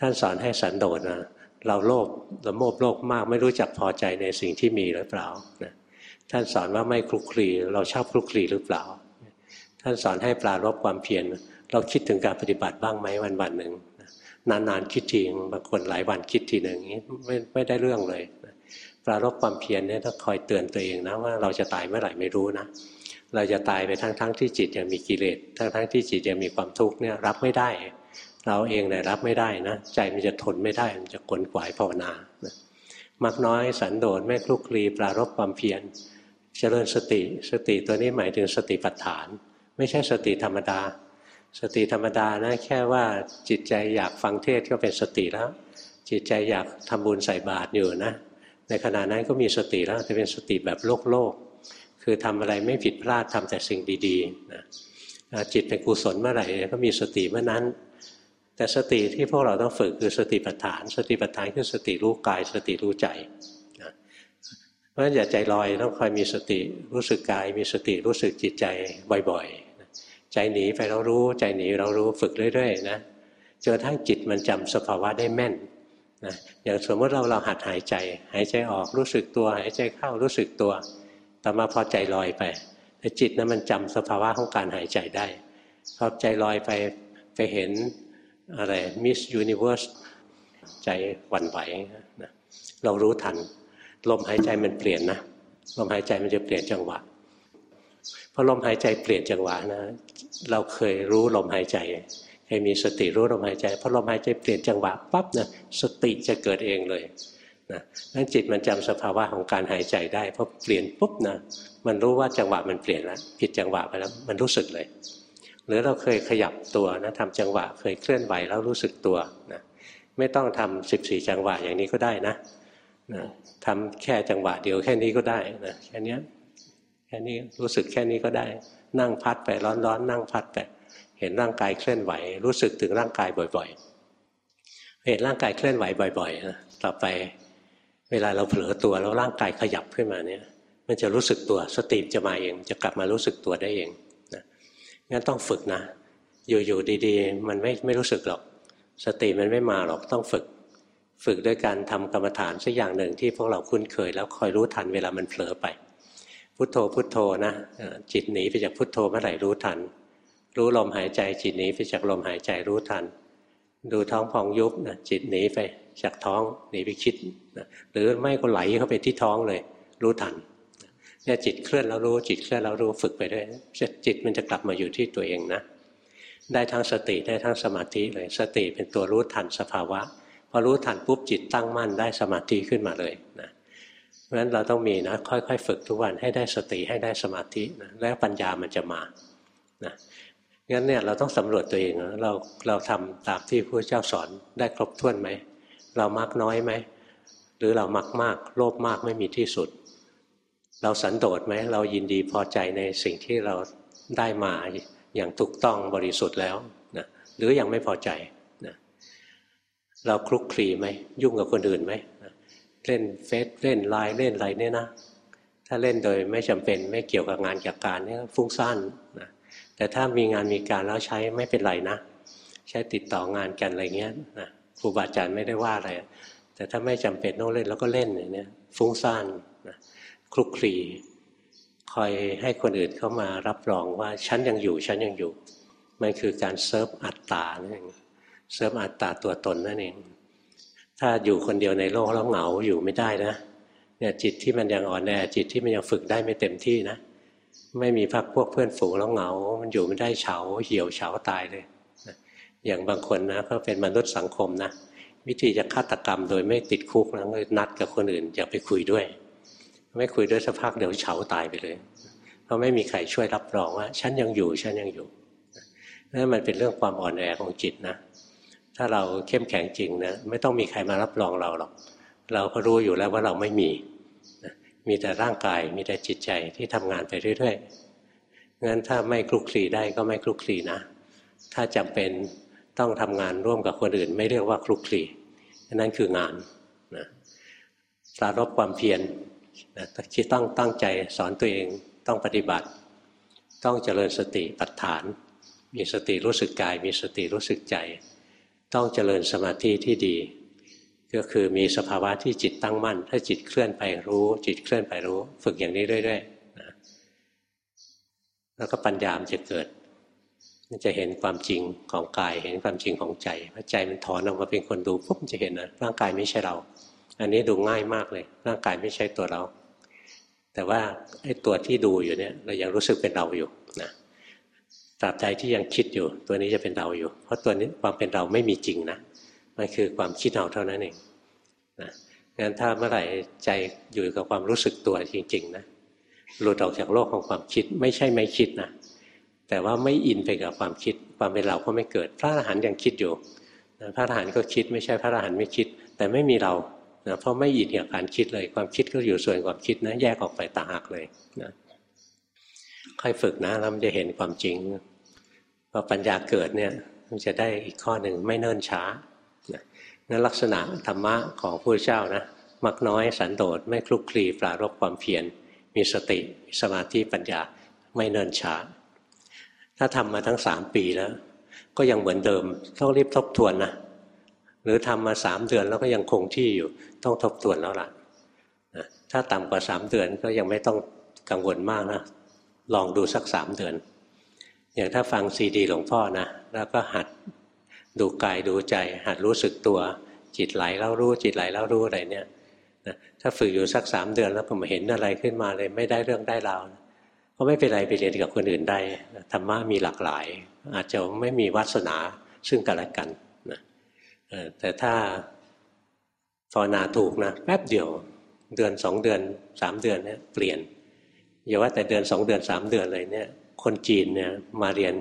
ท่านสอนให้สันโดษนะเราโลภเราโมบโลภมาก ไม่รู้จักพอใจในสิ่งที่มีหรือเปล่านะท่านสอนว่าไม่คลุกคลีเราชอบคลุกคลีหรือเปล่า ท่านสอนให้ปลารบความเพียรเราคิดถึงการปฏิบัติบ้างไหมวันวันหนึ่งนานๆคิดทีบางคนหลายวันคิดทีหนึ่งนี้ไม่ไม่ได้เรื่องเลยปลารบความเพียรเนี่ยต้องคอยเตือนตัวเองนะว่าเราจะตายเมื่อไหร่ไม่รู้นะเราจะตายไปทั้งๆทที่จิตยังมีกิเลสทั้งๆทที่จิตยังมีความทุกข์เนี่ยรับไม่ได้ เราเองเนี่ยรับไม่ได้นะใจมันจะทนไม่ได้มันจะกลนขวายภาวนานะมักน้อยสันโดษไม่คลุกคลีปรารบความเพียรเจริญสติ สติตัวนี้หมายถึงสติปัฏฐาน ไม่ใช่สติธรรมดา สติธรรมดานะแค่ว่าจิตใจอยากฟังเทศก็เป็นสติแล้ว จิตใจอยากทำบุญใส่บาตรอยู่นะ ในขณะนั้นก็มีสติแล้วจะเป็นสติแบบโลกโลก คือทำอะไรไม่ผิดพลาดทำแต่สิ่งดีๆนะจิตเป็นกุศลเมื่อไหร่ก็มีสติเมื่อนั้น แต่สติที่พวกเราต้องฝึกคือสติปัฏฐาน สติปัฏฐานคือสติรู้กาย สติรู้ใจนะเพราะฉะนั้นอย่าใจลอยต้องคอยมีสติรู้สึกกาย มีสติรู้สึกจิตใจบ่อยๆ ใจหนีไปเรารู้ ใจหนีเรารู้ฝึกเรื่อยๆนะจนกระทั่งจิตมันจำสภาวะได้แม่นนะอย่างสมมติเราเราหัดหายใจ หายใจออกรู้สึกตัวหายใจเข้ารู้สึกตัว ต่อมาพอใจลอยไปแต่จิตนะั้นมันจำสภาวะของการหายใจได้พอใจลอยไปไปเห็นอะไรมิสยูนิเวอร์สใจหวั่นไหวนะเรารู้ทัน ลมหายใจมันเปลี่ยนนะลมหายใจมันจะเปลี่ยนจังหวะ พอลมหายใจเปลี่ยนจังหวะนะ เราเคยรู้ลมหายใจเคยมีสติรู้ลมหายใจพอลมหายใจเปลี่ยนจังหวะปั๊บนะสติจะเกิดเองเลยนะนั้นจิตมันจำสภาวะของการหายใจได้พอเปลี่ยนปุ๊บนะมันรู้ว่าจังหวะมันเปลี่ยนแล้วผิดจังหวะไปแล้วมันรู้สึกเลย หรือเราเคยขยับตัวนะทำจังหวะเคยเคลื่อนไหวแล้วรู้สึกตัวนะไม่ต้องทำสิบสี่จังหวะอย่างนี้ก็ได้นะนะทำแค่จังหวะเดียวแค่นี้ก็ได้นะแค่นี้ ค่นี้รู้สึกแค่นี้ก็ได้ นั่งพัดไปร้อนๆนั่งพัดไปเห็นร่างกายเคลื่อนไหว รู้สึกถึงร่างกายบ่อย ๆ เห็นร่างกายเคลื่อนไหวบ่อยๆนะต่อไปเวลาเราเผลอตัวแล้วร่างกายขยับขึ้นมาเนี่ย มันจะรู้สึกตัวสติจะมาเองจะกลับมารู้สึกตัวได้เองนะงั้นต้องฝึกนะ อยู่ๆดีๆ มันไม่ไม่รู้สึกหรอก สติมันไม่มาหรอกต้องฝึก ฝึกด้วยการทำกรรมฐานสักอย่างหนึ่งที่พวกเราคุ้นเคย แล้วคอยรู้ทันเวลามันเผลอไป พุทโธพุทโธนะจิตหนีไปจากพุทโธเมื่อไหร่รู้ทัน รู้ลมหายใจจิตหนีไปจากลมหายใจรู้ทัน ดูท้องพองยุบนะจิตหนีไปจากท้องหนีไปคิดนะหรือไม่ก็ไหลเข้าไปที่ท้องเลย รู้ทันเนี่ยจิตเคลื่อนแล้วรู้จิตเคลื่อนแล้วรู้ฝึกไปด้วยจิตมันจะกลับมาอยู่ที่ตัวเองนะ ได้ทั้งสติได้ทั้งสมาธิเลยสติเป็นตัวรู้ทันสภาวะพอรู้ทันปุ๊บจิตตั้งมั่นได้สมาธิขึ้นมาเลยนะ เพราะฉะนั้นเราต้องมีนะค่อย ๆ ฝึกทุกวันให้ได้สติให้ได้สมาธินะแล้วปัญญามันจะมานะงั้นเนี่ยเราต้องสำรวจตัวเองนะเราเราทำตามที่พระเจ้าสอนได้ครบถ้วนไหม เรามักน้อยไหม หรือเรามักมาก โลภมากไม่มีที่สุด เราสันโดษไหม เรายินดีพอใจในสิ่งที่เราได้มาอย่างถูกต้องบริสุทธิ์แล้วนะหรืออยังไม่พอใจนะเราคลุกคลีไหม ยุ่งกับคนอื่นไหม เล่นเฟซเล่นไลน์เล่นอะไรเนี่ยนะถ้าเล่นโดยไม่จำเป็นไม่เกี่ยวกับงานกับการเนี่ยฟุ้งซ่านนะแต่ถ้ามีงานมีการแล้วใช้ไม่เป็นไรนะใช้ติดต่องานกันอะไรเงี้ยนะครูบาอาจารย์ไม่ได้ว่าอะไร แต่ถ้าไม่จำเป็นต้องเล่นแล้วก็เล่นอย่างนี้ฟุ้งซ่านนะคลุกคลีคอยให้คนอื่นเข้ามารับรองว่าฉันยังอยู่ฉันยังอยู่ มันคือการเซิร์ฟอัตตานั่นเองเซิร์ฟอัตตาตัวตนนั่นเอง ถ้าอยู่คนเดียวในโลกแล้วเหงาอยู่ไม่ได้นะเนี่ยจิตที่มันยังอ่อนแอจิตที่มันยังฝึกได้ไม่เต็มที่นะ ไม่มีพักพวกเพื่อนฝูงแล้วเหงา มันอยู่ไม่ได้เฉาเหี่ยวเฉาตายเลยอย่างบางคนนะเขาเป็นมนุษย์สังคมนะวิธีจะฆาตกรรมโดยไม่ติดคุกแล้วนัดกับคนอื่นอย่าไปคุยด้วย ไม่คุยด้วยสักพักเดี๋ยวเฉาตายไปเลยเพราะไม่มีใครช่วยรับรองว่า ฉันยังอยู่ฉันยังอยู่นั่นมันเป็นเรื่องความอ่อนแอของจิตนะ ถ้าเราเข้มแข็งจริงนะไม่ต้องมีใครมารับรองเราหรอก เราก็รู้อยู่แล้วว่าเราไม่มีมีแต่ร่างกายมีแต่จิตใจที่ทำงานไปเรื่อยๆงั้นถ้าไม่คลุกคลีได้ก็ไม่คลุกคลีนะ ถ้าจำเป็นต้องทำงานร่วมกับคนอื่น ไม่เรียกว่าคลุกคลีนั่นคืองานนะสารบความเพียรนะที่ต้องตั้งใจสอนตัวเองต้องปฏิบัติ ต้องเจริญสติปัฏฐาน มีสติรู้สึกกาย มีสติรู้สึกใจ ต้องเจริญสมาธิที่ดี ก็คือมีสภาวะที่จิตตั้งมั่น ถ้าจิตเคลื่อนไปรู้ จิตเคลื่อนไปรู้ ฝึกอย่างนี้เรื่อยๆนะแล้วก็ปัญญามจะเกิด มันจะเห็นความจริงของกาย เห็นความจริงของใจพอใจมันถอนออกมาเป็นคนดูปุ๊บจะเห็นนะร่างกายไม่ใช่เรา อันนี้ดูง่ายมากเลย ร่างกายไม่ใช่ตัวเรา แต่ว่าไอ้ตัวที่ดูอยู่เนี่ย เรายังรู้สึกเป็นเราอยู่ ตราบใดที่ยังคิดอยู่ ตัวนี้จะเป็นเราอยู่ เพราะตัวนี้ความเป็นเราไม่มีจริงนะมันคือความคิดเอาเท่านั้นเองนะงั้นถ้าเมื่อไหร่ใจอยู่กับความรู้สึกตัวจริง ๆ นะหลุดออกจากโลกของความคิดไม่ใช่ไม่คิดนะแต่ว่าไม่อินไปกับความคิด ความเป็นเราก็ไม่เกิด พระอรหันต์ยังคิดอยู่พระอรหันต์ก็คิดไม่ใช่พระอรหันต์ไม่คิด แต่ไม่มีเรานะเพราะไม่อินกับการคิดเลย ความคิดก็อยู่ส่วนความคิดนะแยกออกไปต่างหากเลยนะ ค่อยฝึกนะแล้วมันจะเห็นความจริงพอปัญญาเกิดเนี่ยมันจะได้อีกข้อหนึ่งไม่เนิ่นช้านั่นลักษณะธรรมะของพระเจ้านะมักน้อยสันโดษไม่คลุกคลีปรารบความเพียรมีสติมีสมาธิปัญญาไม่เนิ่นช้า ถ้าทำมาทั้งสามปีแล้ว ก็ยังเหมือนเดิมต้องรีบทบทวนนะหรือทำมาสามเดือนแล้วก็ยังคงที่อยู่ต้องทบทวนแล้วล่ะถ้าต่ำกว่าสามเดือนก็ยังไม่ต้องกังวลมากนะ ลองดูสักสามเดือน อย่างถ้าฟังซีดีหลวงพ่อนะ แล้วก็หัดดูกายดูใจ หัดรู้สึกตัว จิตไหลแล้วรู้จิตไหลแล้วรู้อะไรเนี่ยถ้าฝึกอยู่สักสามเดือนแล้วผมเห็นอะไรขึ้นมาเลยไม่ได้เรื่องได้ราวก็ไม่เป็นไรไปเรียนกับคนอื่นได้ธรรมะมีหลากหลาย อาจจะไม่มีวาสนาซึ่งกันและกันนะแต่ถ้าภาวนาถูกนะแป๊บเดียวเดือนสองเดือนสามเดือนเนี่ยเปลี่ยน อย่าว่าแต่เดือนสองเดือนสามเดือนเลยเนี่ย คนจีนเนี่ยมาเรียน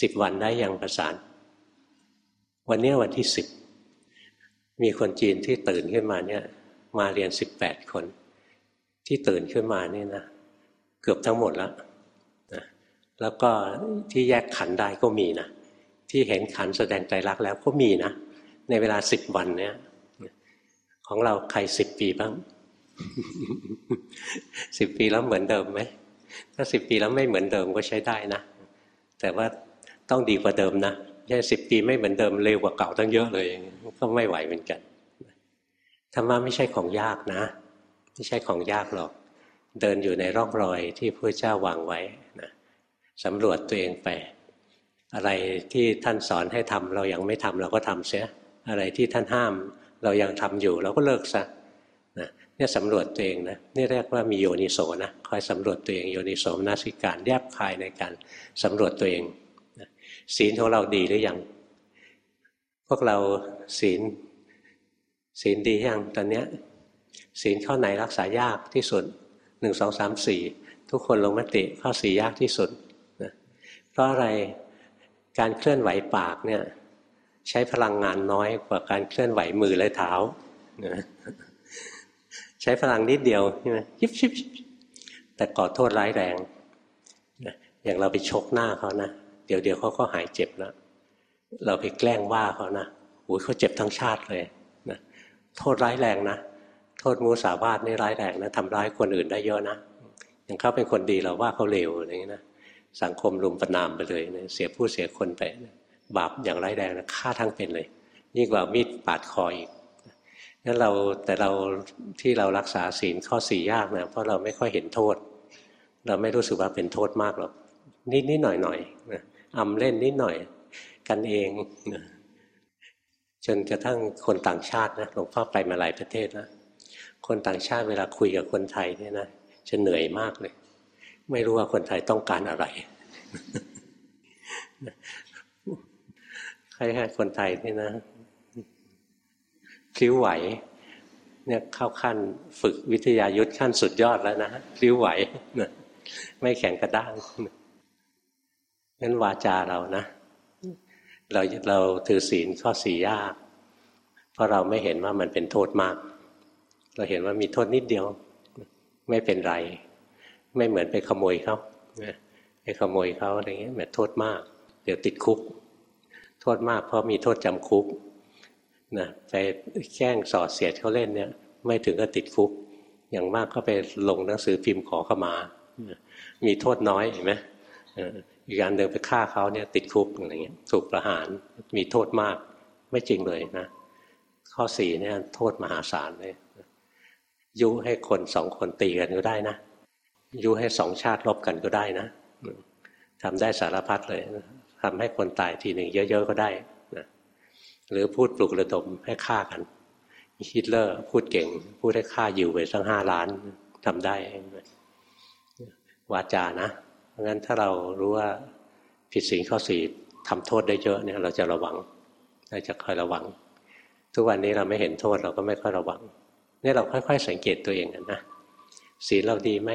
สิบวันได้ยังประสาน วันนี้วันที่สิบมีคนจีนที่ตื่นขึ้นมาเนี่ย มาเรียนสิบแปดคน ที่ตื่นขึ้นมานี่นะเกือบทั้งหมดแล้วนะแล้วก็ที่แยกขันได้ก็มีนะที่เห็นขันแสดงใจรักแล้วก็มีนะในเวลาสิบวันเนี่ย ของเราใครสิบปีบ้าง สิบปีแล้วเหมือนเดิมไหมถ้าสิบปีแล้วไม่เหมือนเดิมก็ใช้ได้นะ แต่ว่าต้องดีกว่าเดิมนะแค่สิบปีไม่เหมือนเดิมเร็วกว่าเก่าตั้งเยอะเลย ก็ไม่ไหวเหมือนกันธรรมะไม่ใช่ของยากนะ ไม่ใช่ของยากหรอก เดินอยู่ในร่องรอยที่พระเจ้าวางไว้นะสำรวจตัวเองไป อะไรที่ท่านสอนให้ทำเรายังไม่ทำเราก็ทำเสีย อะไรที่ท่านห้าม เรายังทำอยู่เราก็เลิกซะนะ เนี่ยสำรวจตัวเองนะนี่เรียกว่ามีโยนิโสนะคอยสำรวจตัวเองโยนิโสมนสิการแยบคายในการสำรวจตัวเองศีลของเราดีหรือยังพวกเราศีลศีลดียังตอนเนี้ยศีลข้อไหนรักษายากที่สุดหนึ่งสองสามสี่ทุกคนลงมติข้อสี่ยากที่สุดนะเพราะอะไรการเคลื่อนไหวปากเนี่ยใช้พลังงานน้อยกว่าการเคลื่อนไหวมือและเท้า ใช้พลังนิดเดียวใช่ไหมยิบชิบแต่ก่อโทษร้ายแรงอย่างเราไปชกหน้าเขานะเดี๋ยวเดี๋ยวเขาก็หายเจ็บแล้วเราไปแกล้งว่าเขานะโอ้ยเขาเจ็บทั้งชาติเลยนะโทษร้ายแรงนะโทษมูสาบาทนี่ร้ายแรงนะทำร้ายคนอื่นได้เยอะนะอย่างเขาเป็นคนดีเราว่าเขาเลวอะไรอย่างนี้นะสังคมลุมประนามไปเลยเสียผู้เสียคนไปนะบาปอย่างร้ายแรงนะฆ่าทั้งเป็นเลยยิ่งกว่ามีดปาดคออีก งั้นเราแต่เราที่เรารักษาศีลข้อสี่ยากนะเพราะเราไม่ค่อยเห็นโทษ เราไม่รู้สึกว่าเป็นโทษมากหรอกนิดนิดหน่อยหน่อยนะอำเล่นนิดหน่อยกันเองนะจนกระทั่งคนต่างชาตินะหลวงพ่อไปมาหลายประเทศนะคนต่างชาติเวลาคุยกับคนไทยเนี่ยนะจะเหนื่อยมากเลย ไม่รู้ว่าคนไทยต้องการอะไรใครให้คนไทยนี่นะ คิ้วไหวเนี่ยเข้าขั้นฝึกวิทยายุทธขั้นสุดยอดแล้วนะคิ้วไหวไม่แข็งกระด้างงั้นวาจาเรานะ เราเราถือศีลข้อสี่ยาก เพราะเราไม่เห็นว่ามันเป็นโทษมาก เราเห็นว่ามีโทษนิดเดียว ไม่เป็นไร ไม่เหมือนไปขโมยเขาไปขโมยเขาอะไรเงี้ยแบบโทษมาก เดี๋ยวติดคุก โทษมากเพราะมีโทษจำคุก นะไปแกล้งสอดเสียดเขาเล่นเนี่ย ไม่ถึงก็ติดคุก อย่างมากก็ไปลงหนังสือพิมพ์ขอเข้ามา มีโทษน้อยเห็นไหมอีกการเดินไปฆ่าเขาเนี่ยติดคุกอะไรเงี้ยถูกประหารมีโทษมากไม่จริงเลยนะ ข้อสี่เนี่ยโทษมหาศาลเลย ยุให้คนสองคนตีกันก็ได้นะ ยุให้สองชาติลบกันก็ได้นะทำได้สารพัดเลยทำให้คนตายทีหนึ่งเยอะ ๆ ก็ได้ หรือพูดปลุกระดมให้ฆ่ากันฮิตเลอร์พูดเก่ง พูดให้ฆ่าอยู่ไปสักห้าล้านทำได้วาจานะเพราะงั้นถ้าเรารู้ว่าผิดสิ่งข้อสี่ทำโทษได้เยอะเนี่ย เราจะระวังเราจะคอยระวัง ทุกวันนี้เราไม่เห็นโทษเราก็ไม่ค่อยระวังนี่เราค่อย ๆ สังเกตตัวเองนะศีลเราดีไหม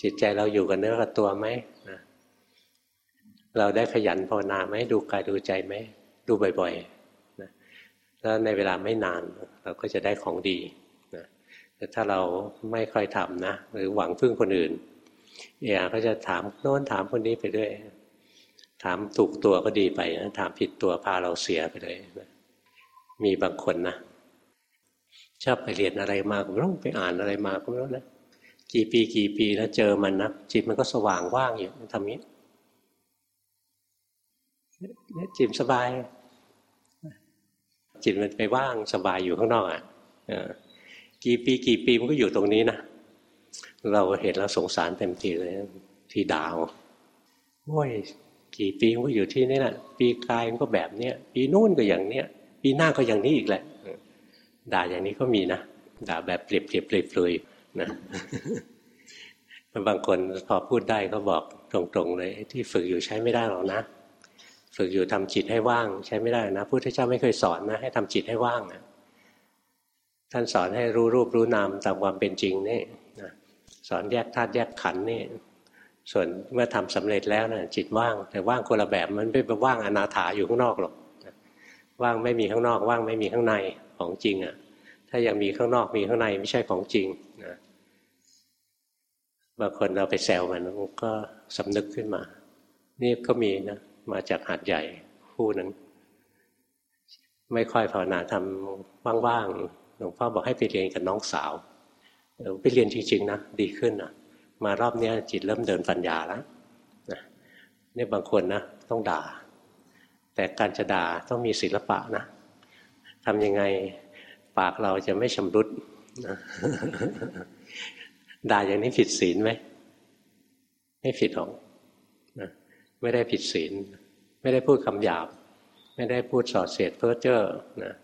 จิตใจเราอยู่กับเนื้อกับตัวไหมนะเราได้ขยันภาวนาไหมดูกายดูใจไหมดูบ่อย ๆ แล้วในเวลาไม่นานเราก็จะได้ของดีนะแต่ถ้าเราไม่ค่อยทำนะ หรือหวังพึ่งคนอื่น เอียก็จะถามโน้นถามคนนี้ไปด้วยถามถูกตัวก็ดีไปนะถามผิดตัวพาเราเสียไปเลยนะมีบางคนนะชอบไปเรียนอะไรมาก็ไม่รู้ไปอ่านอะไรมาก็ไม่รู้นะกี่ปีกี่ปีแล้วเจอมันนะจิตมันก็สว่างว่างอยู่ทำนี้จิตสบาย จิตมันไปว่างสบายอยู่ข้างนอกอะกี่ปีกี่ปีมันก็อยู่ตรงนี้นะเราเห็นแล้วสงสารเต็มทีเลยที่ดาวโอ้ยกี่ปีมันก็อยู่ที่นี่แหละปีกายมันก็แบบเนี้ยปีนู่นก็อย่างเนี้ยปีหน้าก็อย่างนี้อีกแหละด่าอย่างนี้ก็มีนะด่าแบบเปรียบเปรียบเปรยๆนะบางคนพอพูดได้ก็บอกตรงๆเลยที่ฝึกอยู่ใช้ไม่ได้หรอกนะ ฝึกอยู่ทำจิตให้ว่าง ใช้ไม่ได้นะพุทธเจ้าไม่เคยสอนนะให้ทำจิตให้ว่างนะท่านสอนให้รู้รูปรู้นามตามความเป็นจริงนี่นะสอนแยกธาตุแยกขันธ์นี่ ส่วนเมื่อทำสำเร็จแล้วนะจิตว่าง แต่ว่างคนละแบบมันไม่ไปว่างอนาถาอยู่ข้างนอกหรอกว่างไม่มีข้างนอก ว่างไม่มีข้างในของจริงอะ่ะ ถ้ายังมีข้างนอกมีข้างในไม่ใช่ของจริงนะบางคนเราไปแซวมันก็สำนึกขึ้นมา นี่ก็มีนะ มาจากหาดใหญ่คู่หนึ่งไม่ค่อยภาวนาทำว่างๆหลวงพ่อบอกให้ไปเรียนกับน้องสาวไปเรียนจริงๆนะดีขึ้นนะมารอบนี้จิตเริ่มเดินปัญญาแล้วนะนี่บางคนนะต้องด่า แต่การจะด่าต้องมีศิลปะนะทำยังไงปากเราจะไม่ชำรุดนะด่าอย่างนี้ผิดศีลไหมไม่ผิดหรอก ไม่ได้ผิดศีล ไม่ได้พูดคำหยาบ ไม่ได้พูดสอดเสียดเพ้อเจ้อนะ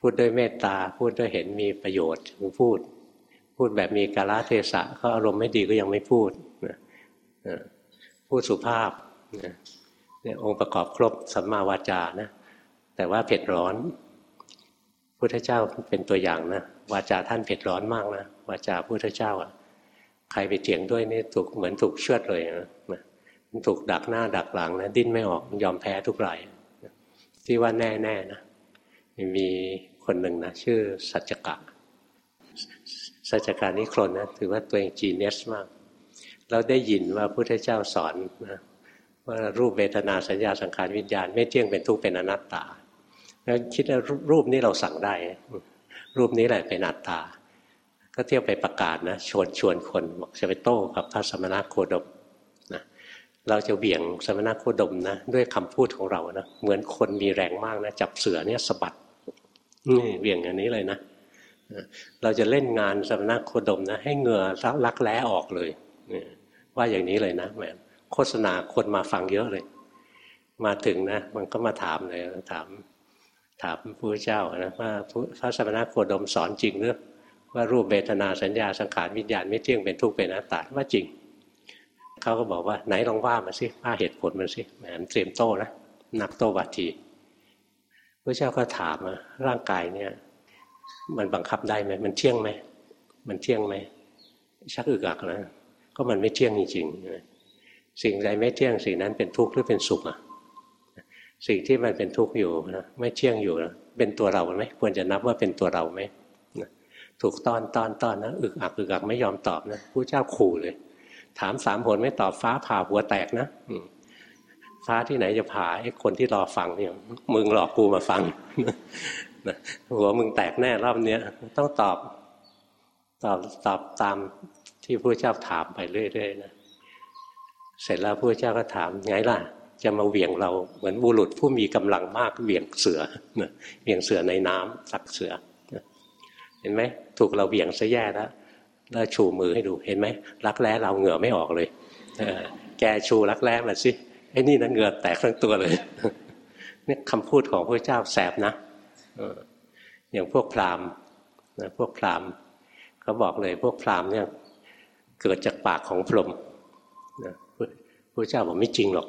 พูดด้วยเมตตา พูดด้วยเห็นมีประโยชน์ถึงพูด พูดแบบมีกาลเทศะเขาอารมณ์ไม่ดีก็ยังไม่พูดนะพูดสุภาพนะเนี่ยองค์ประกอบครบสัมมาวาจานะแต่ว่าเผ็ดร้อน พุทธเจ้าเป็นตัวอย่างนะวาจาท่านเผ็ดร้อนมากนะวาจาพุทธเจ้าอะใครไปเถียงด้วยนี่ถูกเหมือนถูกเชือดเลยนะ ถูกดักหน้าดักหลังนะดิ้นไม่ออกยอมแพ้ทุกรายที่ว่าแน่ๆนะมีคนหนึ่งนะชื่อสัจกะ สัจกานิครนนะถือว่าตัวเองจีเนสมากเราได้ยินว่าพุทธเจ้าสอนนะว่ารูปเวทนาสัญญาสังขารวิญญาณ ไม่เที่ยงเป็นทุกข์เป็นอนัตตาแล้วคิดว่ารูปนี้เราสั่งได้ รูปนี้แหละเป็นอัตตา ก็เที่ยวไปประกาศนะชวนชวนคนบอกจะไปโต้กับพระสมณโคดม เราจะเบี่ยงสมณโคดมนะด้วยคำพูดของเรานะเหมือนคนมีแรงมากนะจับเสือเนี่ยสะบัดนี่เบี่ยงอย่างนี้เลยนะเราจะเล่นงานสมณโคดมนะ ให้เหงื่อลักแร้ออกเลยว่าอย่างนี้เลยนะแมโฆษณาคนมาฟังเยอะเลย มาถึงนะ มันก็มาถามเลยถาม ถามพระเจ้านะว่าพระสมณโคดมสอนจริงหรือว่ารูปเบตนาสัญญาสังขารวิญญาณไม่เที่ยงเป็นทุกข์เป็นอนัตตาว่าจริง เขาก็บอกว่าไหนลองว่ามาสิว่าเหตุผลมันสิแหมเตรียมโต้นะนักโต้วัตถีพระเจ้าก็ถามร่างกายเนี่ย มันบังคับได้ไหมมันเที่ยงไหมมันเที่ยงไหมชักอึกอักนะก็มันไม่เที่ยงจริงๆสิ่งใดไม่เที่ยงสิ่งนั้นเป็นทุกข์หรือเป็นสุขอะสิ่งที่มันเป็นทุกข์อยู่นะไม่เที่ยงอยู่นะเป็นตัวเราไหมควรจะนับว่าเป็นตัวเราไหมถูกตอนตอนตอนนะอึกอักอึกอักไม่ยอมตอบนะผู้เจ้าขู่เลย ถามสามผลไม่ตอบฟ้าผ่าหัวแตกนะฟ้าที่ไหนจะผ่าไอ้คนที่รอฟังเนี่ยมึงหลอกกูมาฟังหัวมึงแตกแน่รอบเนี้ยต้องตอบตอบตอบตามที่ผู้เจ้าถามไปเรื่อยๆนะเสร็จแล้วผู้เจ้าก็ถามไงล่ะ จะมาเหวี่ยงเราเหมือนบุรุษผู้มีกำลังมากเหวี่ยงเสือเหวี่ยงเสือในน้ำสักเสือ เห็นไหมถูกเราเหวี่ยงซะแย่แล้ว แล้วชูมือให้ดูเห็นไหมรักแร้เราเหงื่อไม่ออกเลยแกชูรักแร้มาสิไอ้นี่นั้นเหงื่อแตกทั้งตัวเลยนี่คำพูดของพระเจ้าแสบนะอย่างพวกพราหมณ์พวกพราหมณ์เขาบอกเลยพวกพราหมณ์เนี่ยเกิดจากปากของพรหมพระเจ้าบอกไม่จริงหรอก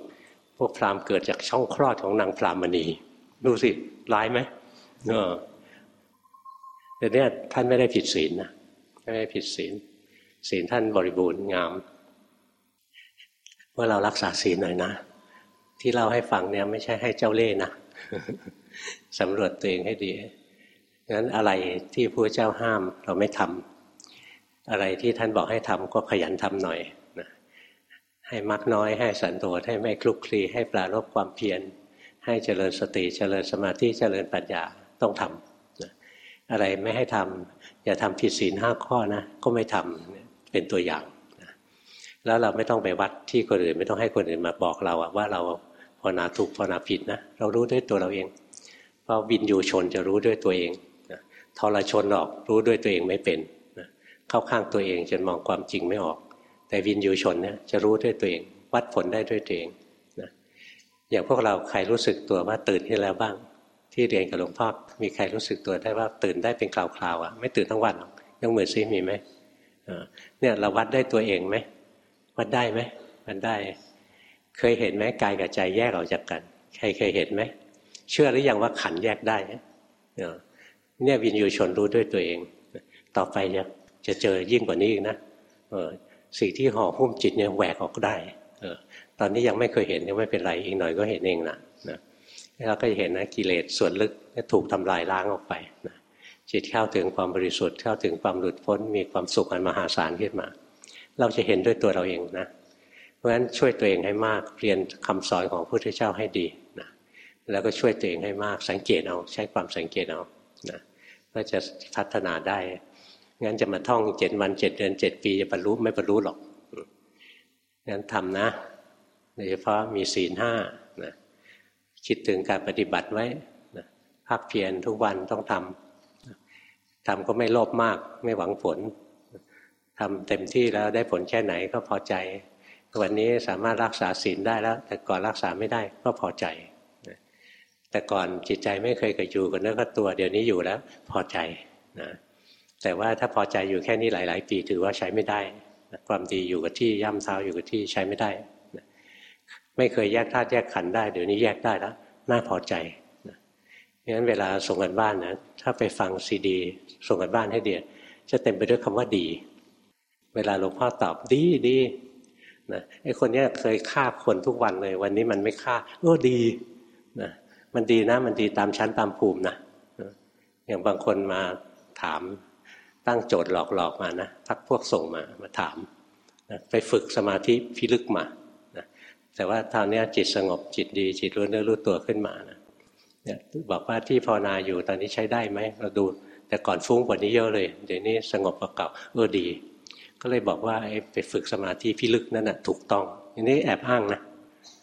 พวกพราหมณ์เกิดจากช่องคลอดของนางพรามณีดูสิร้ายไหมเออแต่เนี่ยท่านไม่ได้ผิดศีลนะ ไม่ผิดศีล ศีลท่านบริบูรณ์งามว่าเรารักษาศีลหน่อยนะ ที่เราให้ฟังเนี่ยไม่ใช่ให้เจ้าเล่ห์นะสำรวจตัวเองให้ดีงั้นอะไรที่พระเจ้าห้ามเราไม่ทำอะไรที่ท่านบอกให้ทำก็ขยันทำหน่อยให้มักน้อยให้สันโดษให้ไม่คลุกคลีให้ปรารบความเพียรให้เจริญสติเจริญสมาธิเจริญปัญญาต้องทำอะไรไม่ให้ทำ อย่าทำผิดศีลห้าข้อนะ ก็ไม่ทำเป็นตัวอย่างแล้วเราไม่ต้องไปวัดที่คนอื่น ไม่ต้องให้คนอื่นมาบอกเราว่าเราภาวนาถูกภาวนาผิดนะ เรารู้ด้วยตัวเราเองเพราะวินยูชนจะรู้ด้วยตัวเองทรชนออกรู้ด้วยตัวเองไม่เป็นเข้าข้างตัวเองจนมองความจริงไม่ออก แต่วินยูชนเนี่ยจะรู้ด้วยตัวเอง วัดผลได้ด้วยตัวเองนะอย่างพวกเราใครรู้สึกตัวว่าตื่นที่แล้วบ้าง ที่เรียนกับหลวงพ่อมีใครรู้สึกตัวได้ว่าตื่นได้เป็นคราวๆอะไม่ตื่นทั้งวันหรอกยกมือซิมีไหมเนี่ยเราวัดได้ตัวเองไหมวัดได้ไหมมันได้ เคยเห็นไหมกายกับใจแยกออกจากกัน ใครเคยเห็นไหมเชื่อหรือยังว่าขันแยกได้เนี่ยวินยูชนรู้ด้วยตัวเอง ต่อไปจะจะเจอยิ่งกว่านี้อีกนะสิ่งที่ห่อหุ้มจิตเนี่ยแหวกออกได้เออตอนนี้ยังไม่เคยเห็นยังไม่เป็นไรอีกหน่อยก็เห็นเองนะนะ เราก็จะเห็นนะกิเลสส่วนลึกถูกทำลายล้างออกไปนะจิตเข้าถึงความบริสุทธิ์เข้าถึงความหลุดพ้น มีความสุขอันมหาศาลขึ้นมา เราจะเห็นด้วยตัวเราเองนะ เพราะฉะนั้นช่วยตัวเองให้มากเรียนคำสอนของพระพุทธเจ้าให้ดีนะแล้วก็ช่วยตัวเองให้มากสังเกตเอาใช้ความสังเกตเอานะก็จะพัฒนาได้งั้นจะมาท่องเจ็ดวันเจ็ดเดือนเจ็ดปีจะบรรลุไม่บรรลุหรอกงั้นทำนะโดยเฉพาะมีศีลห้า คิดถึงการปฏิบัติไว้นะภาคเพียรทุกวันต้องทำทำก็ไม่โลภมากไม่หวังผลทำเต็มที่แล้วได้ผลแค่ไหนก็พอใจ วันนี้สามารถรักษาศีลได้แล้ว แต่ก่อนรักษาไม่ได้ก็พอใจ แต่ก่อนจิตใจไม่เคยกับอยู่กับเนื้อกับตัวเดี๋ยวนี้อยู่แล้วพอใจนะแต่ว่าถ้าพอใจอยู่แค่นี้หลาย ๆ ปีถือว่าใช้ไม่ได้ ความดีอยู่กับที่ย่ำเท้าอยู่กับที่ใช้ไม่ได้ ไม่เคยแยกธาตุแยกขันได้ เดี๋ยวนี้แยกได้แล้วน่าพอใจงั้นเวลาส่งกันบ้านนะถ้าไปฟังซีดี ส่งกันบ้านให้เดียจะเต็มไปด้วยคำว่าดี เวลาหลวงพ่อตอบดีดีนะไอ้คนนี้เคยฆ่าคนทุกวันเลย วันนี้มันไม่ฆ่าเออดีนะมันดีนะ มันดีตามชั้นตามภูมินะอย่างบางคนมาถามตั้งโจทย์หลอกๆมานะทักพวกส่งมามาถามนะไปฝึกสมาธิพิลึกมา แต่ว่าตอนนี้จิตสงบจิตดี จิตรู้เนื้อรู้ตัวขึ้นมานะเนี่ยบอกว่าที่ภาวนาอยู่ตอนนี้ใช้ได้ไหมเราดู แต่ก่อนฟุ้งกว่านี้เยอะเลย เดี๋ยวนี้สงบกว่าเก่าเออดี ก็เลยบอกว่าไปฝึกสมาธิพิลึกนั่นนะถูกต้องอันนี้แอบอ้างนะ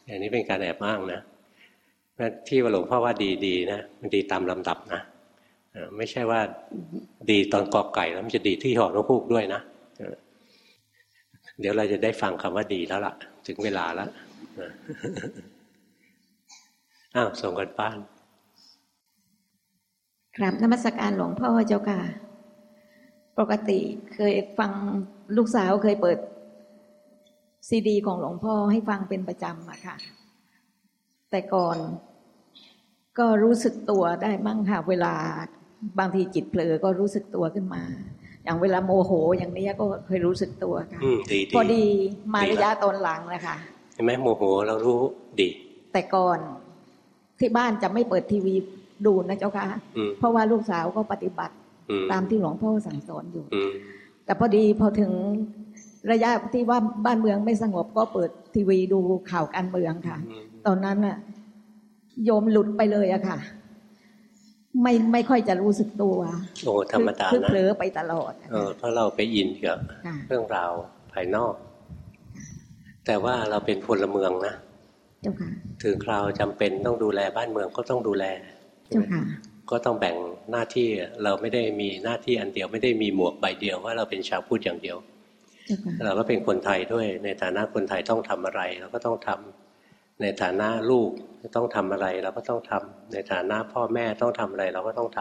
อันนี้เป็นการแอบอ้างนะที่ว่าหลวงพ่อว่าดีๆนะมันดีตามลำดับนะไม่ใช่ว่าดีตอนกอกไก่แล้วมันจะดีที่หอนกฮูกด้วยนะ เดี๋ยวเราจะได้ฟังคำว่าดีแล้วล่ะ ถึงเวลาแล้ว อ้าวส่งกันบ้านครับนมัสการหลวงพ่อเจ้าค่ะ ปกติเคยฟังลูกสาวเคยเปิด ซีดี ของหลวงพ่อให้ฟังเป็นประจำอะค่ะ แต่ก่อนก็รู้สึกตัวได้บ้างค่ะ เวลาบางทีจิตเผลอก็รู้สึกตัวขึ้นมา อย่างเวลาโมโหอย่างนี้ก็เคยรู้สึกตัวค่ะ พอดีมาระยะตอนหลังนะคะ เห็นไหมโมโหเรารู้ดี แต่ก่อนที่บ้านจะไม่เปิดทีวีดูนะเจ้าค่ะเพราะว่าลูกสาวก็ปฏิบัติตามที่หลวงพ่อสั่งสอนอยู่แต่พอดีพอถึงระยะที่ว่าบ้านเมืองไม่สงบก็เปิดทีวีดูข่าวการเมืองค่ะ ตอนนั้นอะโยมหลุดไปเลยอะค่ะ ไม่ไม่ค่อยจะรู้สึกตัวโอ้ธรรมดานะคือเผลอไปตลอดเออเพราะเราไปอินกับเรื่องราวภายนอก แต่ว่าเราเป็นพลเมืองนะเจ้าค่ะถึงคราวจำเป็นต้องดูแลบ้านเมืองก็ต้องดูแลเจ้าค่ะก็ต้องแบ่งหน้าที่เราไม่ได้มีหน้าที่อันเดียวไม่ได้มีหมวกใบเดียวว่าเราเป็นชาวพุทธอย่างเดียว เราก็เป็นคนไทยด้วย ในฐานะคนไทยต้องทำอะไร เราก็ต้องทำในฐานะลูกต้องทำอะไร เราก็ต้องทำในฐานะพ่อแม่ต้องทำอะไร เราก็ต้องท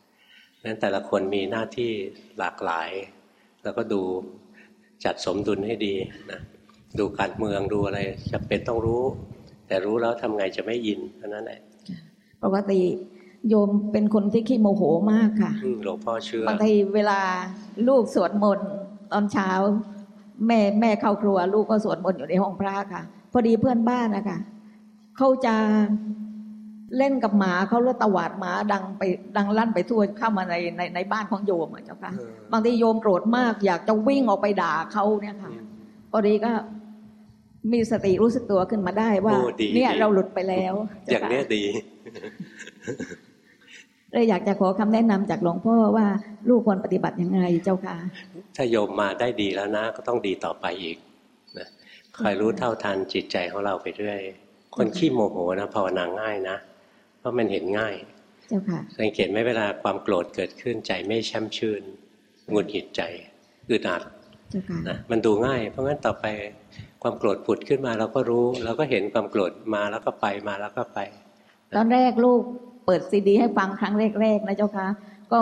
ำนั้นแต่ละคนมีหน้าที่หลากหลาย แล้วก็ดูจัดสมดุลให้ดีนะ ดูการเมืองดูอะไรจะเป็นต้องรู้ แต่รู้แล้วทำไงจะไม่ยินเท่านั้นแหละปกติโยมเป็นคนที่ขี้โมโหมากค่ะหลวงพ่อเชื่อบางทีเวลาลูกสวดมนต์ตอนเช้า แม่แม่เข้าครัว ลูกก็สวดมนต์อยู่ในห้องพระค่ะ พอดีเพื่อนบ้านนะคะเขาจะเล่นกับหมาเขาเลือตวาดหมาดังไปดังลั่นไปทั่วเข้ามาในในในบ้านของโยมอะเจ้าค่ะบางทีโยมโกรธมากอยากจะวิ่งออกไปด่าเขาเนี่ยค่ะพอดีก็ มีสติรู้สึกตัวขึ้นมาได้ว่า เนี่ยเราหลุดไปแล้ว อย่างนี้ดีเลยอยากจะขอคำแนะนำจากหลวงพ่อว่าลูกควรปฏิบัติยังไงเจ้าค่ะถ้าโยมมาได้ดีแล้วนะ ก็ต้องดีต่อไปอีกนะคอยรู้เท่าทันจิตใจของเราไปเรื่อยคนขี้โมโหนะภาวนาง่ายนะ เพราะมันเห็นง่าย เจ้าค่ะสังเกตไหมเวลาความโกรธเกิดขึ้นใจไม่แช่มชื่นหงุดหงิดใจอึดอัดนะมันดูง่าย เพราะงั้นต่อไป ความโกรธผุดขึ้นมาเราก็รู้เราก็เห็นความโกรธมาแล้วก็ไปมาแล้วก็ไป ตอนแรกลูกเปิดซีดี ให้ฟังครั้งแรกๆนะเจ้าค่ะก็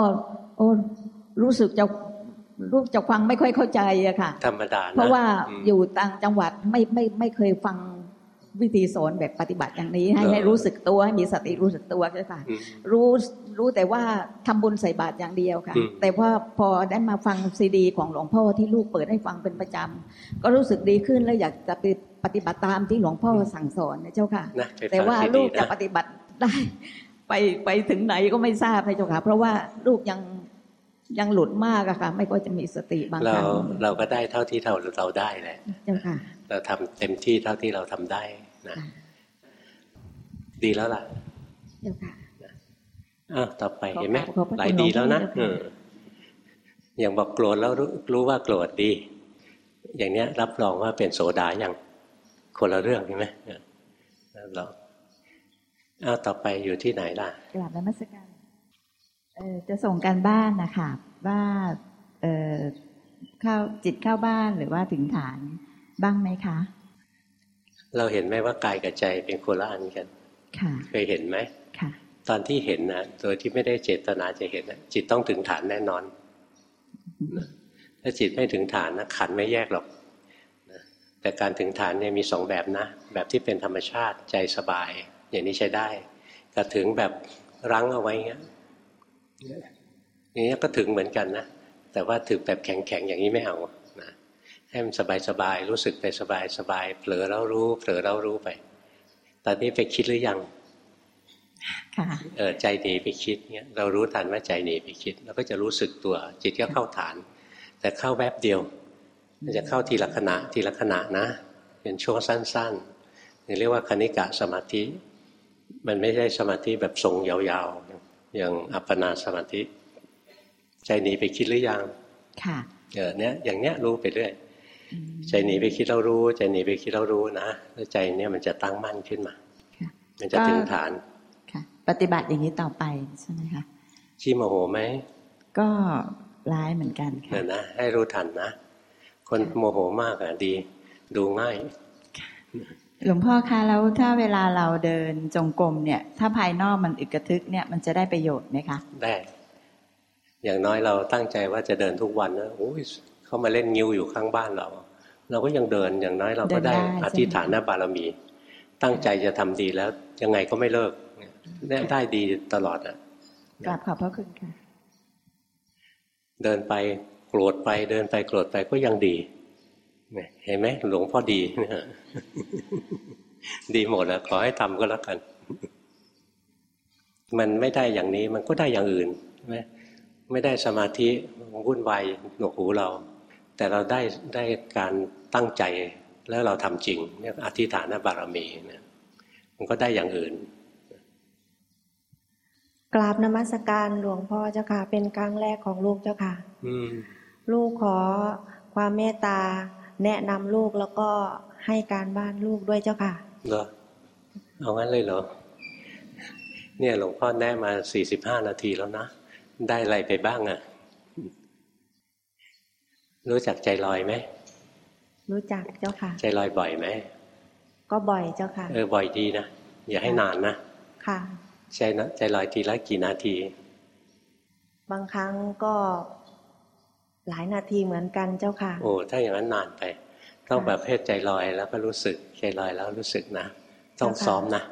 โอ้รู้สึกจะลูกจะฟังไม่ค่อยเข้าใจอะค่ะ ธรรมดาเพราะว่าอยู่ต่างจังหวัดไม่ไม่ไม่เคยฟัง วิธีสอนแบบปฏิบัติอย่างนี้ ให้ให้รู้สึกตัวให้มีสติรู้สึกตัวใช่ค่ะรู้รู้แต่ว่าทำบุญใส่บาตรอย่างเดียวค่ะ แต่ว่าพอได้มาฟังซีดี ของหลวงพ่อที่ลูกเปิดให้ฟังเป็นประจำก็รู้สึกดีขึ้นแล้วอยากจะไปปฏิบัติตามที่หลวงพ่อสั่งสอนนะเจ้าค่ะ แต่ว่าลูกจะปฏิบัติได้ไปไปถึงไหนก็ไม่ทราบนะเจ้าค่ะ เพราะว่าลูกยังยังหลุดมากอะค่ะ ไม่ก็จะมีสติบางครั้งเราเราก็ได้เท่าที่เราเราได้แหละเจ้าค่ะ เราทำเต็มที่เท่าที่เราทำได้นะดีแล้วล่ะเดี๋ยวค่ะอ้าวต่อไปเห็นไหมหลายดีแล้วนะอย่างบอกโกรธแล้วรู้ว่าโกรธดี อย่างเนี้ย รับรองว่าเป็นโสดาอย่างคนละเรื่องใช่ไหมรับรองอ้าวต่อไปอยู่ที่ไหนล่ะกลับนมัสการเออจะส่งการบ้านนะคะว่าเออเข้าจิตเข้าบ้านหรือว่าถึงฐาน บ้างไหมคะ เราเห็นไหมว่ากายกับใจเป็นคนละอันกันค่ะเคยเห็นไหมค่ะตอนที่เห็นนะโดยที่ไม่ได้เจตนาจะเห็นจิตต้องถึงฐานแน่นอน ถ้าจิตไม่ถึงฐานนะขันไม่แยกหรอกแต่การถึงฐานเนี่ยมีสองแบบนะ แบบที่เป็นธรรมชาติใจสบาย อย่างนี้ใช้ได้แต่ถึงแบบรั้งเอาไว้เงี้ยอย่างนี้ก็ถึงเหมือนกันนะ แต่ว่าถึงแบบแข็งๆอย่างนี้ไม่เอานะ ให้มันสบายๆรู้สึกไปสบายๆเผลอแล้วรู้เผลอแล้วรู้ไป ตอนนี้ไปคิดหรือยังเออใจหนีไปคิดเนี้ยเรารู้ทันว่าใจหนีไปคิดเราก็จะรู้สึกตัว จิตก็เข้าฐาน แต่เข้าแวบเดียว มันจะเข้าทีละขณะทีละขณะนะ เป็นช่วงสั้นๆเรียกว่าคณิกะสมาธิ มันไม่ใช่สมาธิแบบทรงยาวๆ อย่างอัปปนาสมาธิ ใจหนีไปคิดหรือยังค่ะเออเนี้ยอย่างเนี้ยรู้ไปเรื่อย ใจหนีไปคิดเรารู้ใจหนีไปคิดเรารู้นะแล้วใจเนี้ยมันจะตั้งมั่นขึ้นมา มันจะถึงฐานปฏิบัติอย่างนี้ต่อไปใช่ไหมคะชี้โมโหไหมก็ร้ายเหมือนกันค่ะเนี่ยนะให้รู้ทันนะ คนโมโหมากอะดี ดูง่ายหลวงพ่อคะแล้วถ้าเวลาเราเดินจงกรมเนี่ย ถ้าภายนอกมันอึกระทึกเนี่ยมันจะได้ประโยชน์ไหมคะ ได้ อย่างน้อยเราตั้งใจว่าจะเดินทุกวันนะโอ้ย เขามาเล่นงิ้วอยู่ข้างบ้านเรา เราก็ยังเดินอย่างน้อยเราก็ได้อธิษฐานบารมี ตั้งใจจะทำดีแล้วยังไงก็ไม่เลิกเนี่ยได้ดีตลอดอะกราบขอบพระคุณค่ะ เดินไปโกรธไปเดินไปโกรธไปก็ยังดีเห็นไหมหลวงพ่อดีเนี่ยดีหมดแล้วขอให้ทำก็แล้วกัน มันไม่ได้อย่างนี้มันก็ได้อย่างอื่นไหมไม่ได้สมาธิวุ่นวายหนวกหูเรา แต่เราได้ได้การตั้งใจแล้วเราทำจริงเนี่ยอธิษฐานบารมีเนี่ยมันก็ได้อย่างอื่น กราบนมัสการหลวงพ่อเจ้าค่ะ เป็นครั้งแรกของลูกเจ้าค่ะลูกขอความเมตตา แนะนำลูกแล้วก็ให้การบ้านลูกด้วยเจ้าค่ะเหรอเอางั้นเลยเหรอ เนี่ยหลวงพ่อแนะมาสี่สิบห้านาทีแล้วนะ ได้อะไรไปบ้างอะ่ะ รู้จักใจลอยไหม รู้จักเจ้าค่ะ ใจลอยบ่อยไหม ก็บ่อยเจ้าค่ะ เออบ่อยดีนะ อย่าให้นานนะ ค่ะ ใจนะใจลอยทีละกี่นาที บางครั้งก็หลายนาทีเหมือนกันเจ้าค่ะ โอ้ถ้าอย่างนั้นนานไป ต้องแบบเพศใจลอยแล้วก็รู้สึกใจลอยแล้วรู้สึกนะ ต้องซ้อมนะ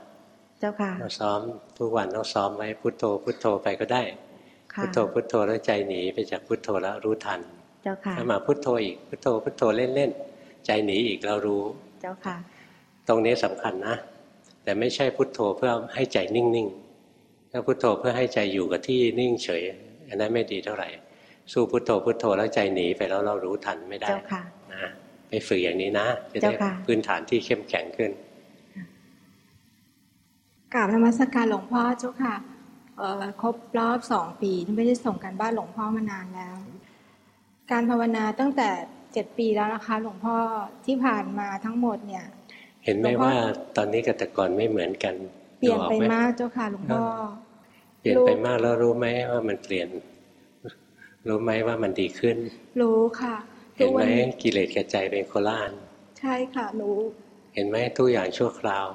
เจ้าค่ะต้องซ้อมทุกวันต้องซ้อมไว้พุทโธพุทโธไปก็ได้ พุทโธพุทโธแล้วใจหนีไปจากพุทโธแล้วรู้ทัน เจ้าค่ะถ้ามาพุทโธอีกพุทโธพุทโธเล่นๆใจหนีอีกเรารู้ เจ้าค่ะ ตรงนี้สำคัญนะ แต่ไม่ใช่พุทโธเพื่อให้ใจนิ่งๆถ้าพุโทโธเพื่อให้ใจอยู่กับที่นิ่งเฉย อันนั้นไม่ดีเท่าไหร่ สู้พุโทโธพุโทโธแล้วใจหนีไปแล้วเรารู้ทันไม่ได้นะไปฝึกอย่างนี้นะ จะได้พื้นฐานที่เข้มแข็งขึ้นกราบธรรมสการหลวงพ่อเจ้าค่ะครบรอบสองปีที่ไม่ได้ส่งกันบ้านหลวงพ่อมานานแล้ว การภาวนาตั้งแต่เจ็ดปีแล้วนะคะ หลวงพ่อที่ผ่านมาทั้งหมดเนี่ย เห็นไหมว่าตอนนี้กับแต่ก่อนไม่เหมือนกัน เปลี่ยนไปมากเจ้าค่ะหลวงพ่อเปลี่ยนไปมากแล้วรู้ไหมว่ามันเปลี่ยน รู้ไหมว่ามันดีขึ้น รู้ค่ะเห็นไหมกิเลสกระใจเป็นโคลานใช่ค่ะรู้เห็นไหมทุกอย่างชั่วคราว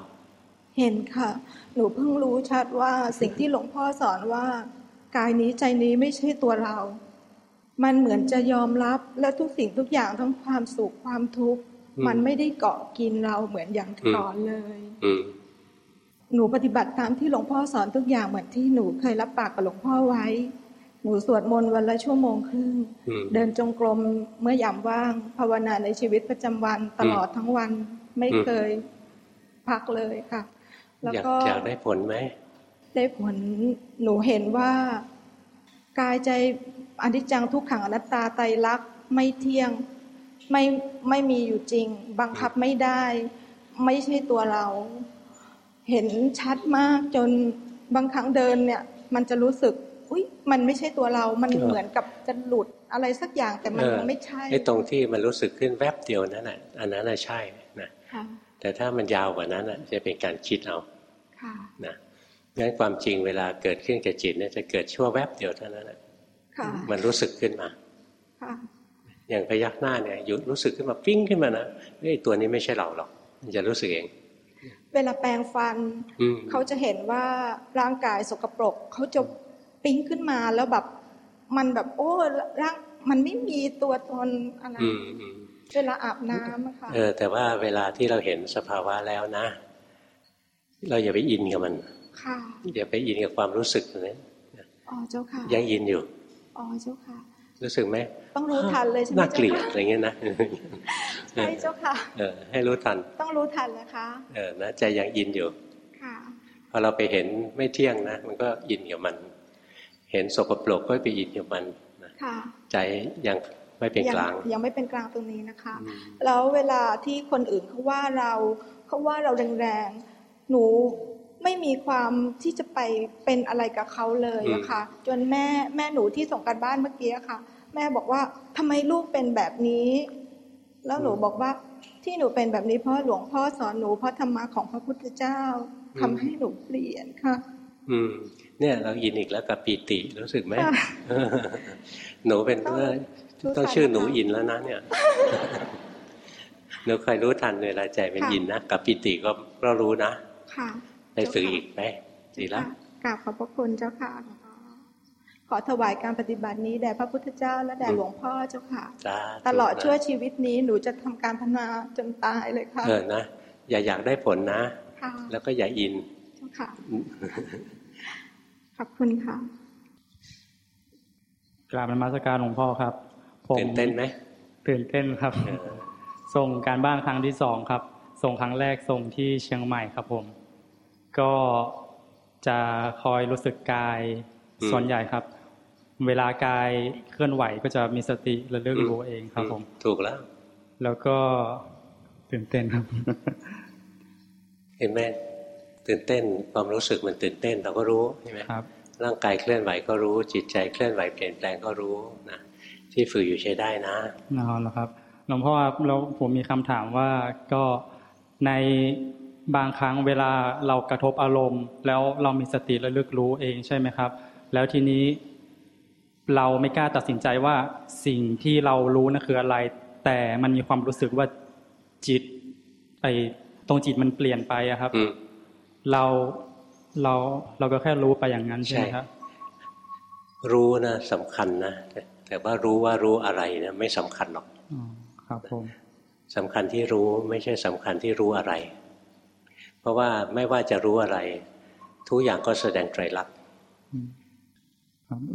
เห็นค่ะ หนูเพิ่งรู้ชัดว่าสิ่งที่หลวงพ่อสอนว่ากายนี้ใจนี้ไม่ใช่ตัวเรา มันเหมือนจะยอมรับและทุกสิ่งทุกอย่างทั้งความสุขความทุกข์มันไม่ได้เกาะกินเราเหมือนอย่างก่อนเลยหนูปฏิบัติตามที่หลวงพ่อสอนทุกอย่างเหมือนที่หนูเคยรับปากกับหลวงพ่อไว้ หนูสวดมนต์วันละชั่วโมงครึ่งเดินจงกรมเมื่อยามว่าง ภาวนาในชีวิตประจำวันตลอดทั้งวันไม่เคยพักเลยค่ะ แล้วก็อยากได้ผลไหมได้ผลหนูเห็นว่ากายใจ อนิจจังทุกขังอนัตตาไตรลักษณ์ไม่เที่ยงไม่ไม่มีอยู่จริง บังคับไม่ได้ ไม่ใช่ตัวเรา เห็นชัดมากจนบางครั้งเดินเนี่ย มันจะรู้สึก อุ้ยมันไม่ใช่ตัวเรา มันเหมือนกับจะหลุดอะไรสักอย่างแต่มันไม่ใช่ไอ้ตรงที่มันรู้สึกขึ้นแวบเดียวนั้นอะอันนั้นใช่นะแต่ถ้ามันยาวกว่านั้นอะจะเป็นการคิดเอานะงั้นความจริงเวลาเกิดขึ้นกับจิตเนี่ยจะเกิดชั่วแวบเดียวเท่านั้นแหละ มันรู้สึกขึ้นมาอย่างพยักหน้าเนี่ยยุรู้สึกขึ้นมาปิ้งขึ้นมานะไอ้ตัวนี้ไม่ใช่เราหรอกมันจะรู้สึกเอง เวลาแปลงฟันเขาจะเห็นว่าร่างกายสกปรกเขาจะปิ้งขึ้นมาแล้วแบบมันแบบโอ้ร่างมันไม่มีตัวตนอะไรเวลาอาบน้ำค่ะเออ แต่ว่าเวลาที่เราเห็นสภาวะแล้วนะ เราอย่าไปอินกับมัน ค่ะอย่าไปอินกับความรู้สึกนั้นอ๋อเจ้าค่ะยังอินอยู่ อ๋อเจ้าค่ะ รู้สึกไหมต้องรู้ทันเลยใช่ไหมน่าเกลียดอะไรเงี้ยนะใช่เจ้าค่ะเออให้รู้ทัน ต้องรู้ทันนะคะ เออนะใจยังอินอยู่ค่ะพอเราไปเห็นไม่เที่ยงนะ มันก็อินกับมัน เห็นสกปรกก็ไปอินกับมันค่ะใจยังไม่เป็นกลางยังไม่เป็นกลางตรงนี้นะคะ แล้วเวลาที่คนอื่นเขาว่าเราเขาว่าเราแรงๆหนู ไม่มีความที่จะไปเป็นอะไรกับเขาเลยนะคะจนแม่แม่หนูที่ส่งการบ้านเมื่อกี้ค่ะ แม่บอกว่าทำไมลูกเป็นแบบนี้ แล้วหนูบอกว่าที่หนูเป็นแบบนี้เพราะหลวงพ่อสอนหนูเพราะธรรมะของพระพุทธเจ้าทำให้หนูเปลี่ยนค่ะ อืม เนี่ยเราอินอีกแล้วกับปีติรู้สึกไหมหนูเป็นต้องชื่อหนูอินแล้วนะเนี่ยหนูคอยรู้ทันเวลาใจเป็นอินนะกับปีติก็เรารู้นะค่ะ ไปฝึกอีกไปดีแล้วกราบขอบพระคุณเจ้าค่ะขอถวายการปฏิบัตินี้แด่พระพุทธเจ้าและแด่หลวงพ่อเจ้าค่ะ ตลอดชั่วชีวิตนี้หนูจะทำการพัฒนาจนตายเลยค่ะเออนะอย่าอยากได้ผลนะ แล้วก็อย่าอินเจ้าค่ะขอบคุณค่ะกราบนมัสการหลวงพ่อครับตื่นเต้นไหมตื่นเต้นครับ ส่งการบ้านครั้งที่สองครับ ส่งครั้งแรกส่งที่เชียงใหม่ครับผม ก็จะคอยรู้สึกกายส่วนใหญ่ครับ เวลากายเคลื่อนไหวก็จะมีสติระลึกรู้เองครับผมถูกแล้ว แล้วก็ตื่นเต้นครับ เห็นไหมตื่นเต้นความรู้สึกมันตื่นเต้นเราก็รู้ใช่ไหมครับ ร่างกายเคลื่อนไหวก็รู้ จิตใจเคลื่อนไหวเปลี่ยนแปลงก็รู้นะที่ฝึกอยู่ใช้ได้นะนอนแล้วครับหลวงพ่อเราผมมีคำถามว่าก็ใน บางครั้งเวลาเรากระทบอารมณ์ แล้วเรามีสติระลึกรู้เองใช่ไหมครับ แล้วทีนี้เราไม่กล้าตัดสินใจว่าสิ่งที่เรารู้นั่นคืออะไร แต่มันมีความรู้สึกว่าจิตไอตรงจิตมันเปลี่ยนไปอะครับ เราเราเราก็แค่รู้ไปอย่างนั้นใช่ไหมครับ รู้นะสำคัญนะแต่ว่ารู้ว่ารู้อะไรนะไม่สำคัญหรอกครับผมสำคัญที่รู้ไม่ใช่สำคัญที่รู้อะไร เพราะว่าไม่ว่าจะรู้อะไร ทุกอย่างก็แสดงไตรลักษณ์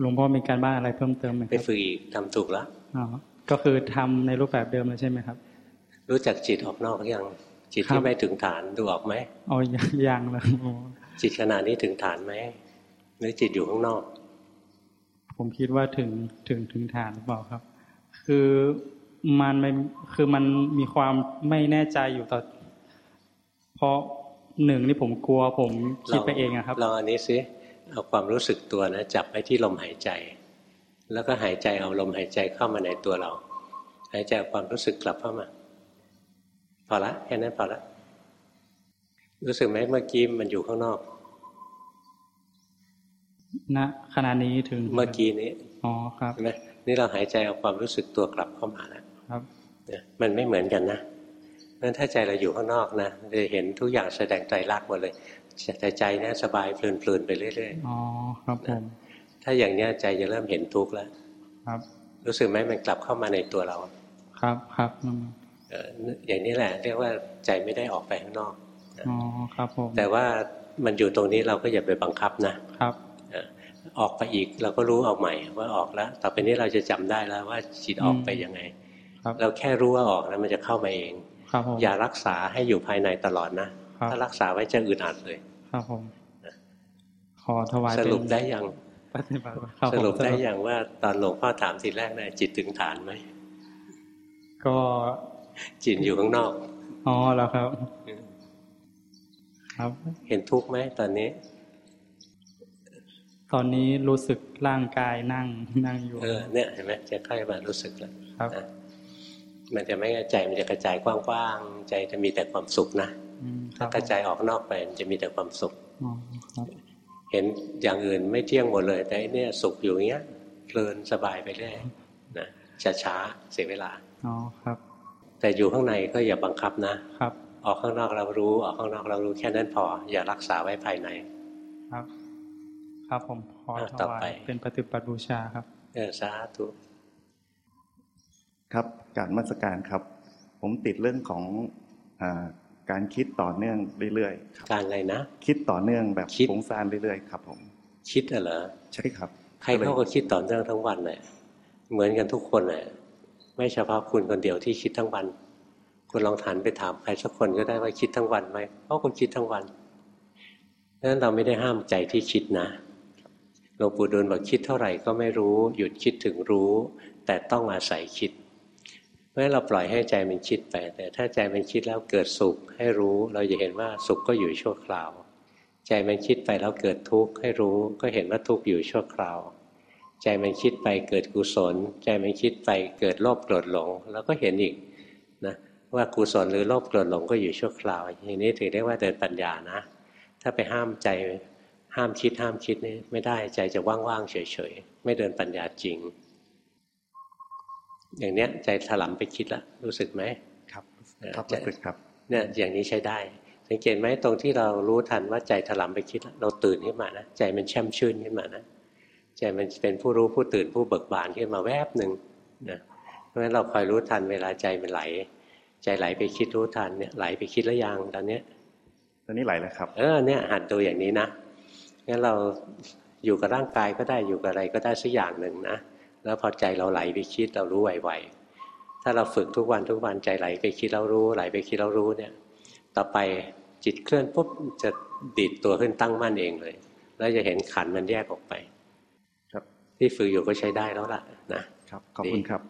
หลวงพ่อมีการบ้านอะไรเพิ่มเติมไหมไปฝึกอีกทำถูกแล้วอ๋อก็คือทำในรูปแบบเดิมเลยใช่ไหมครับ รู้จักจิตออกนอกยังจิตที่ไม่ถึงฐานดูออกไหมอ๋อยังยังเลยจิตขนาดนี้ถึงฐานไหมหรือจิตอยู่ข้างนอก ผมคิดว่าถึงถึงถึงฐานหรือเปล่าครับ คือมันไม่คือมันมีความไม่แน่ใจอยู่ต่อ เพราะ หนึ่งนี่ผมกลัวผมคิดไปเองอะครับลองอันนี้สิเอาความรู้สึกตัวนะจับไปที่ลมหายใจ แล้วก็หายใจเอาลมหายใจเข้ามาในตัวเรา หายใจความรู้สึกกลับเข้ามาพอละแค่นั้นพอละรู้สึกไหมเมื่อกี้มันอยู่ข้างนอกณขณะนี้ถึงเมื่อกี้นี้อ๋อครับไหมนี่เราหายใจเอาความรู้สึกตัวกลับเข้ามาแล้วครับมันไม่เหมือนกันนะ นั้นถ้าใจเราอยู่ข้างนอกนะจะเห็นทุกอย่างแสดงใจรักหมดเลยแต่ใจเนี่ยสบายเพลินๆไปเรื่อยๆอ๋อครับผมถ้าอย่างเนี้ยใจจะเริ่มเห็นทุกข์แล้วครับ รู้สึกไหมมันกลับเข้ามาในตัวเรา ครับครับเอออย่างนี้แหละเรียกว่าใจไม่ได้ออกไปข้างนอกอ๋อครับผมแต่ว่ามันอยู่ตรงนี้เราก็อย่าไปบังคับนะครับออกไปอีกเราก็รู้เอาใหม่ว่าออกแล้ว ต่อไปนี้เราจะจำได้แล้วว่าจิตออกไปยังไงเราแค่รู้ว่าออกแล้วมันจะเข้ามาเอง อย่ารักษาให้อยู่ภายในตลอดนะ ถ้ารักษาไว้จะอึดอัดเลย ครับผมขอถวายสรุปได้ยังสรุปได้ยังว่าตอนหลวงพ่อถามทีแรกนะจิตถึงฐานไหมก็จิตอยู่ข้างนอกอ๋อแล้วครับ ครับเห็นทุกข์ไหมตอนนี้ ตอนนี้รู้สึกร่างกายนั่งนั่งอยู่เออเนี่ยเห็นไหมจะค่อยมารู้สึกแล้วครับนะ มันจะไม่ใจมันจะกระจายกว้างๆใจจะมีแต่ความสุขนะอืมคถ้ารับกระจายออกนอกไปมันจะมีแต่ความสุขอ๋อครับเห็นอย่างอื่นไม่เที่ยงหมดเลย แต่ไอ้เนี่ยสุขอยู่อย่างเงี้ยเพลินสบายไปเรื่อยนะช้าๆเสียเวลาอ๋อครับ แต่อยู่ข้างในก็อย่าบังคับนะครับ ออกข้างนอกเรารู้ออกข้างนอกเรารู้แค่นั้นพอ อย่ารักษาไว้ภายใน ครับ ครับผมขออะถต่อวาไปยเป็นปฏิบัติบูชาครับ เออสาธุ ครับการมัสการครับ ผมติดเรื่องของอาการคิดต่อเนื่องเรื่อยๆครับการอะไรนะ คิดต่อเนื่องแบบคิดฟุ้งซ่านเรื่อยๆครับผมคิดอะเหรอใช่ครับ ใครเขาก็คิดต่อเนื่องทั้งวันเลยเหมือนกันทุกคนเลยไม่เฉพาะคุณคนเดียวที่คิดทั้งวัน คุณลองถันไปถามใครสักคนก็ได้ว่าคิดทั้งวันไหมเขาก็คิดทั้งวันดังนั้นเราไม่ได้ห้ามใจที่คิดนะหลวงปู่ดูลบอกคิดเท่าไหร่ก็ไม่รู้ หยุดคิดถึงรู้ แต่ต้องอาศัยคิด เพราะฉะนั้นเราปล่อยให้ใจมันคิดไป แต่ถ้าใจมันคิดแล้วเกิดสุขให้รู้ เราจะเห็นว่าสุขก็อยู่ชั่วคราว ใจมันคิดไปแล้วเกิดทุกข์ให้รู้ ก็เห็นว่าทุกข์อยู่ชั่วคราว ใจมันคิดไปเกิดกุศล ใจมันคิดไปเกิดโลภโกรธหลง แล้วก็เห็นอีกนะว่ากุศลหรือโลภโกรธหลงก็อยู่ชั่วคราวอย่างนี้ถือได้ว่าเดินปัญญานะ ถ้าไปห้ามใจห้ามคิดห้ามคิดนี่ไม่ได้ใจจะว่างๆเฉยๆไม่เดินปัญญาจริง อย่างเนี้ยใจถลำไปคิดแล้วรู้สึกไหมครับเออครับจะรู้สึกครับเนี่ยอย่างนี้ใช้ได้ สังเกตไหมตรงที่เรารู้ทันว่าใจถลำไปคิดเราตื่นขึ้นมานะใจมันแช่มชื่นขึ้นมานะใจมันเป็นผู้รู้ผู้ตื่นผู้เบิกบานขึ้นมาแวบหนึ่งนะเพราะฉะนั้นเราคอยรู้ทันเวลาใจมันไหล ใจไหลไปคิดรู้ทันเนี่ยไหลไปคิดแล้วยังตอนเนี้ยตอนนี้ไหลแล้วครับ เออเนี่ยหัดดูอย่างนี้นะงั้นเราอยู่กับร่างกายก็ได้อยู่กับอะไรก็ได้สักอย่างหนึ่งนะ แล้วพอใจเราไหลไปคิดเรารู้ไวๆถ้าเราฝึกทุกวันทุกวันใจไหลไปคิดเรารู้ไหลไปคิดเรารู้เนี่ยต่อไปจิตเคลื่อนปุ๊บจะดีดตัวขึ้นตั้งมั่นเองเลย แล้วจะเห็นขันธ์มันแยกออกไป ครับ ที่ฝึกอยู่ก็ใช้ได้แล้วล่ะนะครับขอบคุณครับ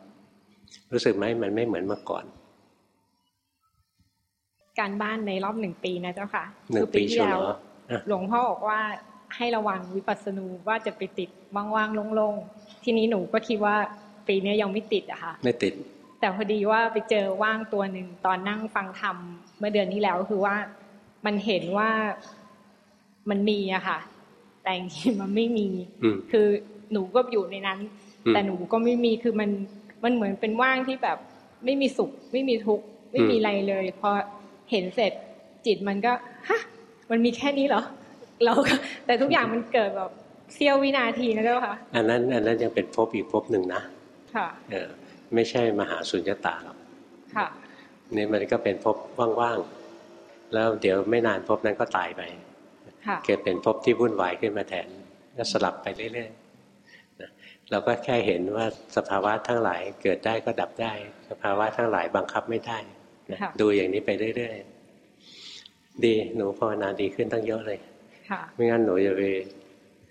รู้สึกไหมมันไม่เหมือนเมื่อก่อน การบ้านในรอบหนึ่งปีนะเจ้าค่ะหนึ่งคือปีที่ชัวร์แล้วเหรออะหลวงพ่อบอกว่า ให้ระวังวิปัสสนูว่าจะไปติดว่างๆโล่งๆทีนี้หนูก็คิดว่าปีนี้ยังไม่ติดอะค่ะไม่ติด แต่พอดีว่าไปเจอว่างตัวหนึ่งตอนนั่งฟังธรรมเมื่อเดือนที่แล้วคือว่ามันเห็นว่ามันมีอะค่ะ แต่จริงๆมันไม่มีอืมคือหนูก็อยู่ในนั้นอืมแต่หนูก็ไม่มีคือมันมันเหมือนเป็นว่างที่แบบไม่มีสุข ไม่มีทุกข์ไม่มีอะไรเลย พอเห็นเสร็จจิตมันก็ฮะมันมีแค่นี้เหรอ เราก็แต่ทุกอย่างมันเกิดแบบเสี้ยววินาทีนะเจ้าค่ะอันนั้นอันนั้นยังเป็นภพอีกภพหนึ่งนะ ค่ะเออไม่ใช่มหาสุญญตาหรอกค่ะนี่มันก็เป็นภพว่างๆแล้วเดี๋ยวไม่นานภพนั้นก็ตายไปค่ะเกิดเป็นภพที่วุ่นวายขึ้นมาแทนก็สลับไปเรื่อยๆนะเราก็แค่เห็นว่าสภาวะทั้งหลายเกิดได้ก็ดับได้ สภาวะทั้งหลายบังคับไม่ได้นะค่ะดูอย่างนี้ไปเรื่อยๆดีหนูภาวนาดีขึ้นตั้งเยอะเลยค่ะ ไม่งั้นหนูจะไป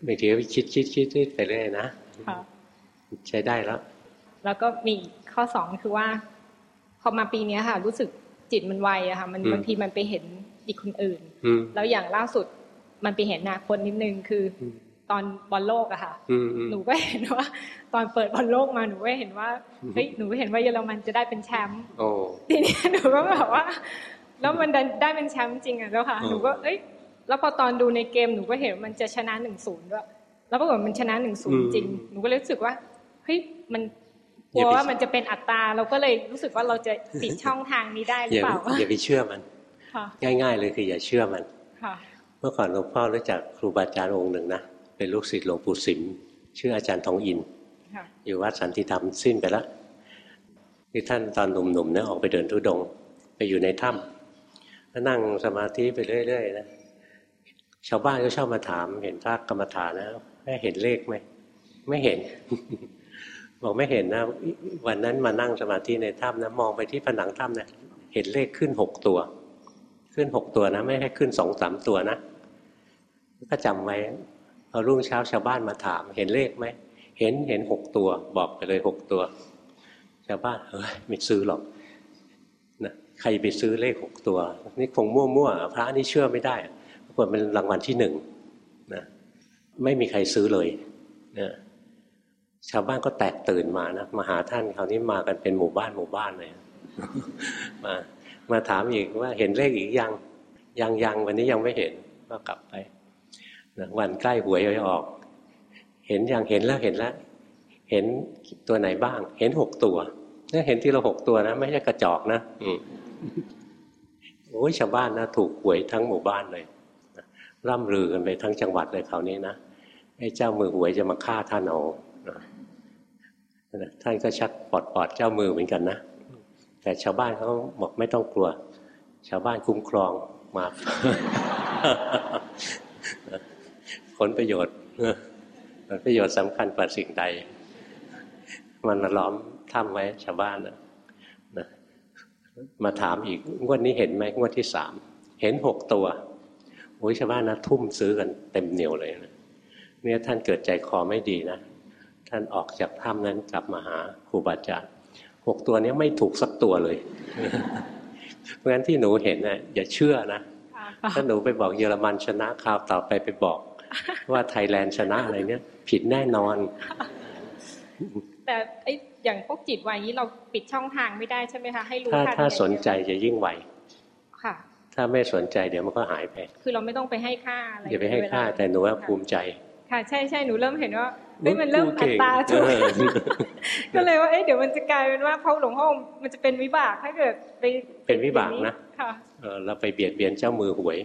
บางทีก็คิดคิดคิดคิดไปเรื่อยนะค่ะใช้ได้แล้ว แล้วก็มีอีกข้อสองคือว่า พอมาปีเนี้ยค่ะ รู้สึกจิตมันไวอะค่ะ มันอืมบางทีมันไปเห็นอีกคนอื่นอืมแล้วอย่างล่าสุดมันไปเห็นอนาคตนิดนึงคืออมตอนบอลโลกอะค่ะอืมอืมหนูก็เห็นว่า ตอนเปิดบอลโลกมาหนูก็เห็นว่าอืมเฮ้ยหนูเห็นว่าเยอรมันจะได้เป็นแชมป์โอ้ทีนี้หนูก็แบบว่า แล้วมันดันได้เป็นแชมป์จริงอะเจ้าค่ะอืมหนูก็เอ้ย แล้วพอตอนดูในเกมหนูก็เห็นว่ามันจะชนะหนึ่งศูนย์ด้วย แล้วปรากฏมันชนะหนึ่งศูนย์จริง หนูก็เลยรู้สึกว่าเฮ้ยมันกลัวว่ามันจะเป็นอัตราเราก็เลยรู้สึกว่าเราจะปิดช่องทางนี้ได้หรืออย่าเปล่าอย่าไปเชื่อมันค่ะง่าย ๆ เลยคืออย่าเชื่อมันค่ะเมื่อก่อนหลวงพ่อรู้จักครูบาอาจารย์องค์หนึ่งนะเป็นลูกศิษย์หลวงปู่สิมชื่ออาจารย์ทองอินค่ะอยู่วัดสันติธรรมสิ้นไปแล้วที่ท่านตอนหนุ่มๆเนี่ยออกไปเดินทุดงค์ไปอยู่ในถ้ำแล้วนั่งสมาธิไปเรื่อยๆนะ ชาวบ้านก็ชอบมาถาม เห็นพระกรรมฐานนะให้เห็นเลขไหมไม่เห็น บอกไม่เห็นนะวันนั้นมานั่งสมาธิในถ้ำนะมองไปที่ผนังถ้ำนะเห็นเลขขึ้นหกตัว ขึ้นหกตัวนะ ไม่ให้ขึ้นสองสามตัวนะก็จำไว้พอรุ่งเช้าชาวบ้านมาถาม เห็นเลขไหมเห็นเห็นหกตัว บอกไปเลยหกตัว ชาวบ้านเฮ้ยไม่ซื้อหรอกนะใครไปซื้อเลขหกตัว นี่คงมั่วๆพระนี่เชื่อไม่ได้ ปรเป็นรางวัลที่หนึ่งนะไม่มีใครซื้อเลยนะชาวบ้านก็แตกตื่นมานะมาหาท่านคราวนี้มากันเป็นหมู่บ้านหมู่บ้านเลยมามาถามอีกว่าเห็นเลขอีกยังยังยังวันนี้ยังไม่เห็นก็กลับไปวันใกล้หวยออก เห็นยังเห็นแล้วเห็นแล้ว เห็นตัวไหนบ้าง เห็นหกตัวเนี่ยเห็นที่เราหกตัวนะ ไม่ใช่กระจอกนะ อืมโอ้ยชาวบ้านนะถูกหวยทั้งหมู่บ้านเลย ร่ำลือกันไปทั้งจังหวัดเลยคราวนี้นะไอ้เจ้ามือหวยจะมาฆ่าท่านเอาท่านก็ชักปอดปอดเจ้ามือเหมือนกันนะ แต่ชาวบ้านเขาบอกไม่ต้องกลัว ชาวบ้านคุ้มครองมาผลประโยชน์ผลประโยชน์สำคัญกว่าสิ่งใด มันมาล้อมถ้ำไว้ชาวบ้านนะมาถามอีกงวดนี้เห็นไหมงวดที่สาม เห็นหกตัว โอ้ยชาวบ้านนะทุ่มซื้อกันเต็มเหนียวเลยนะเนี่ยท่านเกิดใจคอไม่ดีนะ ท่านออกจากถ้ำนั้นกลับมาหาครูบาอาจารย์หกตัวนี้ไม่ถูกสักตัวเลย เพราะฉะนั้นที่หนูเห็นนะ่ะอย่าเชื่อนะ ถ้าหนูไปบอกเยอรมันชนะคราวต่อไปไปบอกว่าไทยแลนด์ชนะอะไรเนี้ยผิดแน่นอน แต่ไออย่างพวกจิตวายนี้เราปิดช่องทางไม่ได้ใช่ไหมคะให้รู้ถ้าถ้าสนใจจะยิ่งไวค่ะ ถ้าไม่สนใจเดี๋ยวมันก็หายไป คือเราไม่ต้องไปให้ค่าอะไรอย่าไปให้ค่าแต่หนูว่าภูมิใจ ค่ะใช่ใช่หนูเริ่มเห็นว่าเฮ้ยมันเริ่มอัตราถูกก็เลยว่าเอ๊ะเดี๋ยวมันจะกลายเป็นว่าพระหลวงพ่อมันจะเป็นวิบากถ้าเกิดไปเป็นวิบากนะค่ะเราไปเบียดเบียนเจ้ามือหวย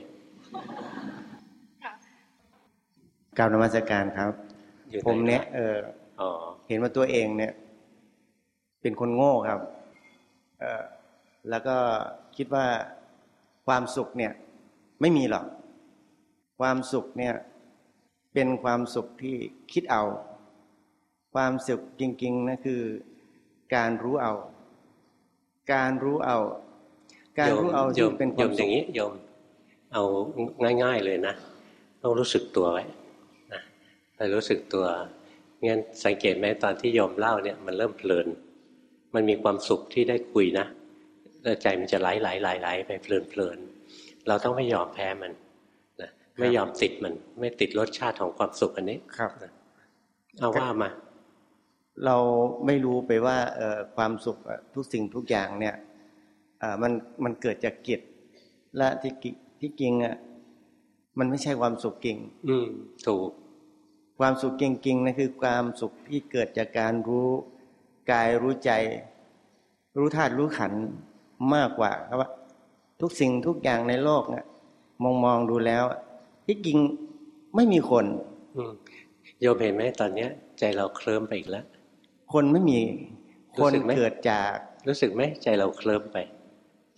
กราบนมัสการครับ ผมเนี่ยเออเห็นว่าตัวเองเนี่ย เป็นคนโง่ครับ เออแล้วก็คิดว่า ความสุขเนี่ยไม่มีหรอก ความสุขเนี่ยเป็นความสุขที่คิดเอา ความสุขจริงๆนะคือ การรู้เอา การรู้เอา การรู้เอาที่เป็นความสุขอย่างนี้โยมเอาง่าย ๆเลยนะต้องรู้สึกตัวไว้ไปรู้สึกตัวงั้นสังเกตไหมตอนที่ยอมเล่าเนี่ยมันเริ่มเพลิน มันมีความสุขที่ได้คุยนะ แล้วใจมันจะไหลไหลไหลไหลไปเพลินเพลินเราต้องไม่ยอมแพ้มันนะไม่ยอมติดมัน ไม่ติดรสชาติของความสุขอันนี้ครับเอาว่ามา เราไม่รู้ไปว่าเอความสุขทุกสิ่งทุกอย่างเนี่ยมันมันเกิดจากกิจและที่ที่จริงอะมันไม่ใช่ความสุขจริง อืมถูก ความสุขจริงๆนะคือความสุขที่เกิดจากการรู้กายรู้ใจ รู้ธาตุรู้ขัน มากกว่าครับว่า ทุกสิ่งทุกอย่างในโลกเนี่ยมองมองดูแล้ว ที่จริงไม่มีคนโยมเห็นไหมตอนเนี้ย ใจเราเคลิ้มไปอีกแล้ว คนไม่มีคนเกิดจาก รู้สึกไหมใจเราเคลิ้มไป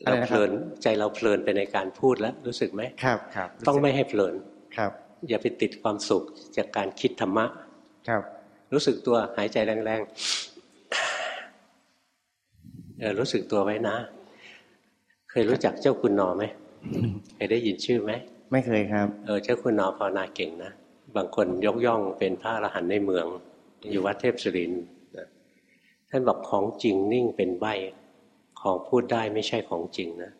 เราเพลินใจเราเพลินไปในการพูดแล้ว รู้สึกไหมครับครับต้องไม่ให้เพลินครับ อย่าไปติดความสุขจากการคิดธรรมะ ครับ รู้สึกตัวหายใจแรงๆเออรู้สึกตัวไว้นะเค ยรู้จักเจ้าคุณนอไหมเคยได้ยินชื่อไหมไม่เคยครับเออเจ้าคุณนอภาวนาเก่งนะบางคนยกย่องเป็นพระอรหันต์ในเมือง อยู่วัดเทพสุรินทร์ท่านบอกของจริงนิ่งเป็นใบของพูดได้ไม่ใช่ของจริงนะ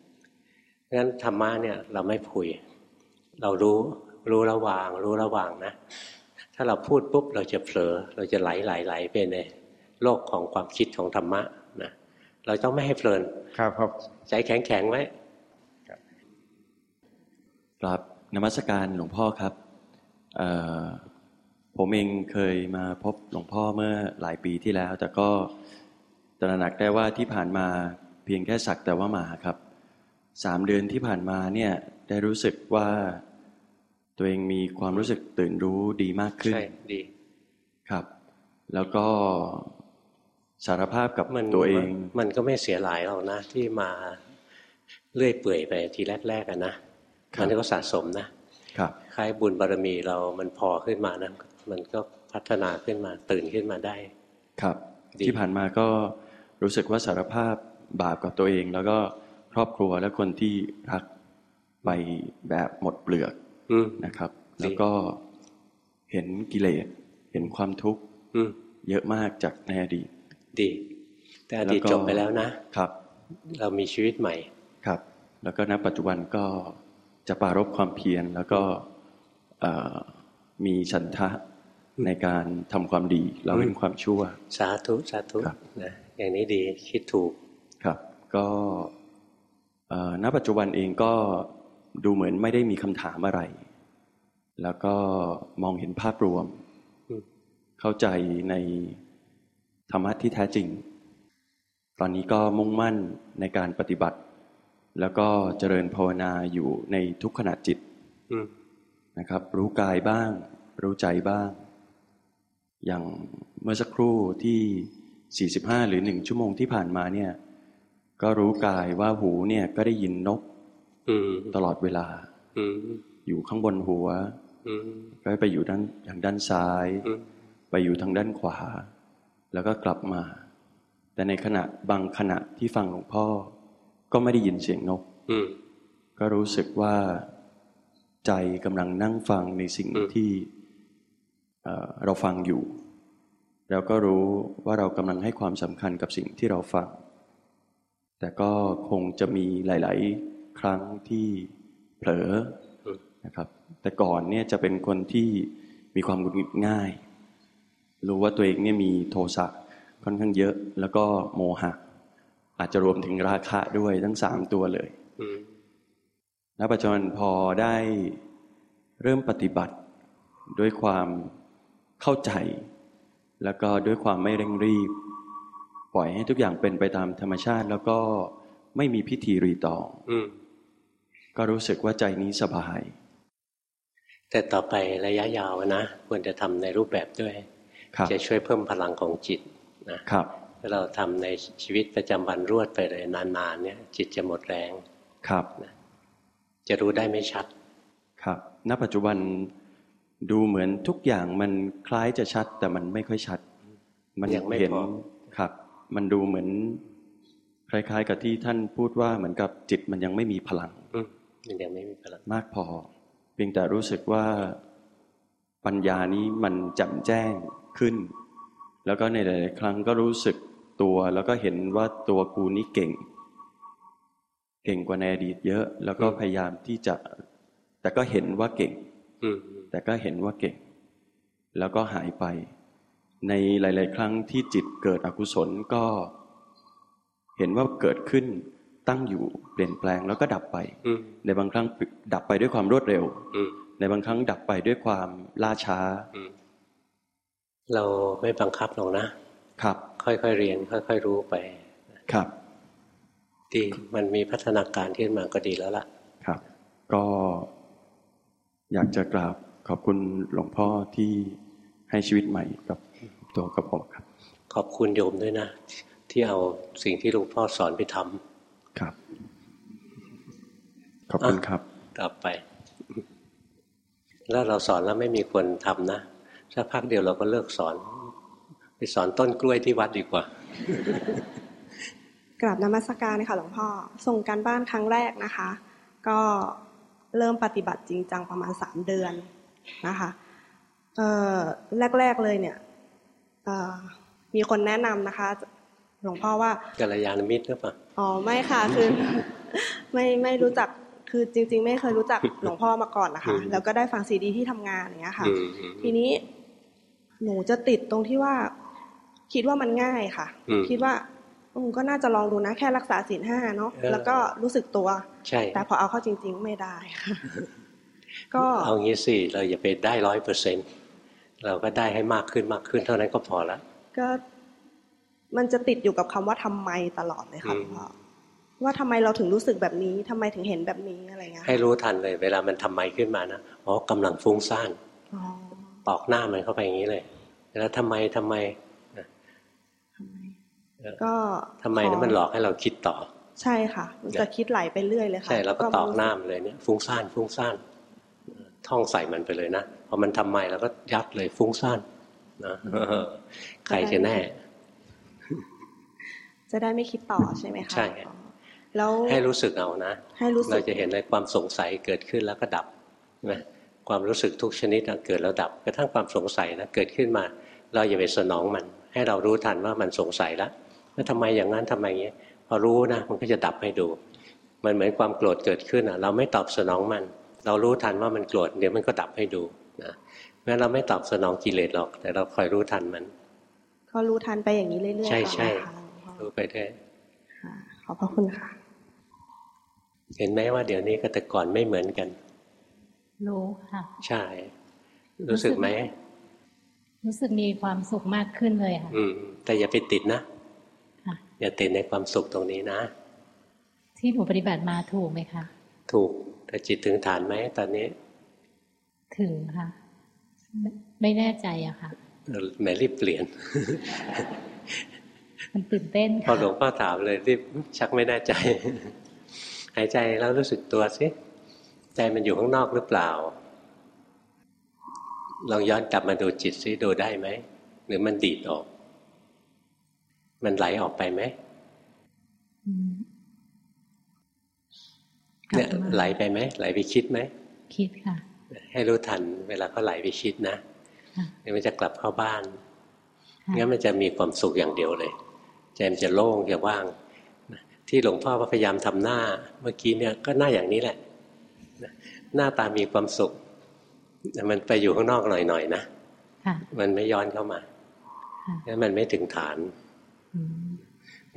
งั้นธรรมะเนี่ยเราไม่พุยเรารู้รู้ระหว่าง รู้ระหว่างนะ ถ้าเราพูดปุ๊บเราจะเผลอ เราจะไหลไหลไหลไปในโลกของความคิดของธรรมะนะ เราต้องไม่ให้เพลิน ครับครับใจแข็งแข็งไว้ครับนมัสการหลวงพ่อครับผมเองเคยมาพบหลวงพ่อเมื่อหลายปีที่แล้ว แต่ก็ตระหนักได้ว่าที่ผ่านมาเพียงแค่สักแต่ว่ามาครับสามเดือนที่ผ่านมาเนี่ยได้รู้สึกว่าตัวเองมีความรู้สึกตื่นรู้ดีมากขึ้นใช่ดีครับ แล้วก็ สารภาพกับตัวเอง มันก็ไม่เสียหลายหรอกนะ ที่มาเลื่อยเปื่อยไปทีแรกๆกันนะมันก็สะสมนะครับคล้ายบุญบารมีเรามันพอขึ้นมานะมันก็พัฒนาขึ้นมาตื่นขึ้นมาได้ ครับ ที่ผ่านมาก็รู้สึกว่าสารภาพบาปกับตัวเอง แล้วก็ครอบครัวและคนที่รักไปแบบหมดเปลือกนะครับ แล้วก็เห็นกิเลสเห็นความทุกข์เยอะมากจากในอดีต ดี แต่อดีตจบไปแล้วนะครับ เรามีชีวิตใหม่ครับ แล้วก็ณปัจจุบันก็จะปารบความเพียรแล้วก็มีฉันทะในการทำความดีเราเป็นความชั่ว สาธุสาธุนะอย่างนี้ดีคิดถูกครับ ก็ณปัจจุบันเองก็ดูเหมือนไม่ได้มีคำถามอะไร แล้วก็มองเห็นภาพรวม เข้าใจใน ธรรมะที่แท้จริง ตอนนี้ก็มุ่งมั่นในการปฏิบัติ แล้วก็เจริญภาวนาอยู่ในทุกขณะจิตนะครับ รู้กายบ้าง รู้ใจบ้าง อย่างเมื่อสักครู่ที่ 45 หรือหนึ่งชั่วโมงที่ผ่านมาเนี่ย ก็รู้กายว่าหูเนี่ยก็ได้ยินนกตลอดเวลาอยู่ข้างบนหัวก็ไปอยู่ด้านทางด้านซ้าย ไปอยู่ทางด้านขวา แล้วก็กลับมา แต่ในขณะบางขณะที่ฟังหลวงพ่อ ก็ไม่ได้ยินเสียงนกก็รู้สึกว่าใจกำลังนั่งฟังในสิ่งที่เราฟังอยู่ แล้วก็รู้ว่าเรากำลังให้ความสำคัญกับสิ่งที่เราฟัง แต่ก็คงจะมีหลาย ๆ ครั้งที่เผลอนะครับ แต่ก่อนเนี่ยจะเป็นคนที่มีความหงุดหงิดง่าย รู้ว่าตัวเองเนี่ยมีโทสะค่อนข้างเยอะ แล้วก็โมหะ อาจจะรวมถึงราคะด้วยทั้งสามตัวเลยแล้วปัจจุบันพอได้เริ่มปฏิบัติด้วยความเข้าใจ แล้วก็ด้วยความไม่เร่งรีบ ปล่อยให้ทุกอย่างเป็นไปตามธรรมชาติ แล้วก็ไม่มีพิธีรีตองก็รู้สึกว่าใจนี้สบาย แต่ต่อไประยะยาวนะ ควรจะทำในรูปแบบด้วย จะช่วยเพิ่มพลังของจิตนะครับถ้าเราทำในชีวิตประจำวันรวดไปเลยนานๆเนี่ย จิตจะหมดแรงครับจะรู้ได้ไม่ชัด ครับ ณ ปัจจุบันดูเหมือนทุกอย่างมันคล้ายจะชัด แต่มันไม่ค่อยชัด มันยังไม่เห็นครับ มันดูเหมือนคล้าย ๆ กับที่ท่านพูดว่าเหมือนกับจิตมันยังไม่มีพลังมันยังไม่มีพลังมากพอ เพียงแต่รู้สึกว่าปัญญานี้มันแจ่มแจ้ง ขึ้น แล้วก็ในหลายๆครั้งก็รู้สึกตัวแล้วก็เห็นว่าตัวกูนี้เก่ง เก่งกว่าในอดีตเยอะ แล้วก็พยายามที่จะ แต่ก็เห็นว่าเก่งแต่ก็เห็นว่าเก่ง แล้วก็หายไป ในหลาย ๆ ครั้งที่จิตเกิดอกุศลก็ เห็นว่าเกิดขึ้นตั้งอยู่เปลี่ยนแปลงแล้วก็ดับไป ในบางครั้งดับไปด้วยความรวดเร็ว ในบางครั้งดับไปด้วยความล่าช้า เราไม่บังคับหรอกนะ ครับ ค่อยๆเรียน ค่อย ๆ รู้ไป ครับ ดีมันมีพัฒนาการขึ้นมาก็ดีแล้วล่ะ ครับ ก็อยากจะกราบขอบคุณหลวงพ่อที่ให้ชีวิตใหม่กับตัวกับผมครับ ขอบคุณโยมด้วยนะ ที่เอาสิ่งที่หลวงพ่อสอนไปทำครับ ขอบคุณครับ ต่อไป แล้วเราสอนแล้วไม่มีคนทำนะ สักพักเดียวเราก็เลิกสอน ไปสอนต้นกล้วยที่วัดดีกว่ากราบนมัสการค่ะหลวงพ่อ ส่งการบ้านครั้งแรกนะคะ ก็เริ่มปฏิบัติจริงจังประมาณสามเดือนนะคะแรก ๆเลยเนี่ยมีคนแนะนำนะคะ หลวงพ่อว่ากัลยาณมิตรหรือเปล่าอ๋อไม่ค่ะคือไม่ไม่รู้จักคือจริง ๆ ไม่เคยรู้จักหลวงพ่อมาก่อนนะคะ แล้วก็ได้ฟังซีดีที่ทำงานอย่างเงี้ยค่ะ ทีนี้ หนูจะติดตรงที่ว่า คิดว่ามันง่ายค่ะ คิดว่าก็น่าจะลองดูนะแค่รักษาศีลห้าเนาะแล้วก็รู้สึกตัวใช่แต่พอเอาเข้าจริง ๆ ไม่ได้ค่ะก็เอางี้สิเราอย่าไปได้ร้อยเปอร์เซ็นเราก็ได้ให้มากขึ้นมากขึ้นเท่านั้นก็พอละก็มันจะติดอยู่กับคำว่าทำไมตลอดเลยค่ะพ่อว่าทำไมเราถึงรู้สึกแบบนี้ทำไมถึงเห็นแบบนี้อะไรเงี้ยให้รู้ทันเลย เวลามันทำไมขึ้นมานะอ๋อกำลังฟุ้งซ่าน ตอกหน้ามันเข้าไปอย่างนี้เลย แล้วทำไมทำไมก็ทำไมนั้นมันหลอกให้เราคิดต่อ ใช่ค่ะมันจะคิดไหลไปเรื่อยเลยค่ะใช่แล้วก็ตอกหน้ามเลยเนี่ยฟุ้งซ่านฟุ้งซ่านท่องใส่มันไปเลยนะพอมันทำไมแล้วก็ยัดเลยฟุ้งซ่านนะใครจะแน่ จะได้ไม่คิดต่อใช่ไหมคะใช่แล้วให้รู้สึกเอานะให้รู้สึกเราจะเห็นในความสงสัยเกิดขึ้นแล้วก็ดับนะ ความรู้สึกทุกชนิดเกิดแล้วดับกระทั่งความสงสัยนะเกิดขึ้นมา เราอย่าไปสนองมัน ให้เรารู้ทันว่ามันสงสัยแล้วว่าทำไมอย่างนั้นทำไมอย่างนี้พอรู้นะมันก็จะดับให้ดู มันเหมือนความโกรธเกิดขึ้นอะ เราไม่ตอบสนองมัน เรารู้ทันว่ามันโกรธเดี๋ยวมันก็ดับให้ดูนะงั้นเราไม่ตอบสนองกิเลสหรอก แต่เราคอยรู้ทันมันก็รู้ทันไปอย่างนี้เรื่อยๆใช่ใช่รู้ไปได้ขอบพระคุณค่ะ เห็นไหมว่าเดี๋ยวนี้กับแต่ก่อนไม่เหมือนกัน รู้ค่ะ ใช่ รู้สึกไหม รู้สึกมีความสุขมากขึ้นเลยค่ะ อืม แต่อย่าไปติดนะอย่าติดในความสุขตรงนี้นะ ที่หนูปฏิบัติมาถูกไหมคะ ถูก แต่จิตถึงฐานไหมตอนนี้ ถึงค่ะ ไม่แน่ใจอะค่ะแหมรีบเปลี่ยน มันตื่นเต้นพอหลวงพ่อถามเลยรีบชักไม่แน่ใจ หายใจแล้วรู้สึกตัวสิ ใจมันอยู่ข้างนอกหรือเปล่า ลองย้อนกลับมาดูจิตซิดูได้ไหม หรือมันดีดออก มันไหลออกไปไหมเนี่ยไหลไปไหมไหลไปคิดไหม คิดค่ะ ให้รู้ทันเวลาเขาไหลไปคิดนะเดี๋ยวมันจะกลับเข้าบ้านงั้นมันจะมีความสุขอย่างเดียวเลยใจมันจะโล่งจะว่าง ที่หลวงพ่อพยายามทำหน้า เมื่อกี้เนี่ยก็หน้าอย่างนี้แหละ หน้าตามีความสุขแต่มันไปอยู่ข้างนอกหน่อยๆนะมันไม่ย้อนเข้ามางั้นมันไม่ถึงฐาน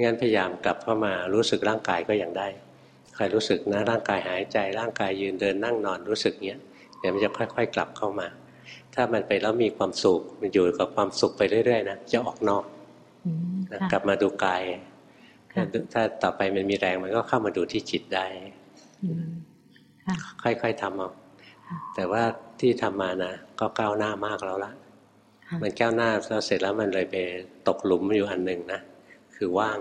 งั้นพยายามกลับเข้ามารู้สึกร่างกายก็ยังได้ใครรู้สึกนะร่างกายหายใจ ร่างกายยืนเดินนั่งนอนรู้สึกเนี้ยเดี๋ยวมันจะค่อย ๆ กลับเข้ามา ถ้ามันไปแล้วมีความสุขมันอยู่กับความสุขไปเรื่อยๆนะจะออกนอกกลับมาดูกายถ้าต่อไปมันมีแรงมันก็เข้ามาดูที่จิตได้ ค่อยๆทำเอาแต่ว่าที่ทำมานะก็ก้าวหน้ามากแล้วละมันก้าวหน้าแล้วเสร็จแล้วมันเลยไปตกหลุมอยู่อันหนึ่งนะคือว่าง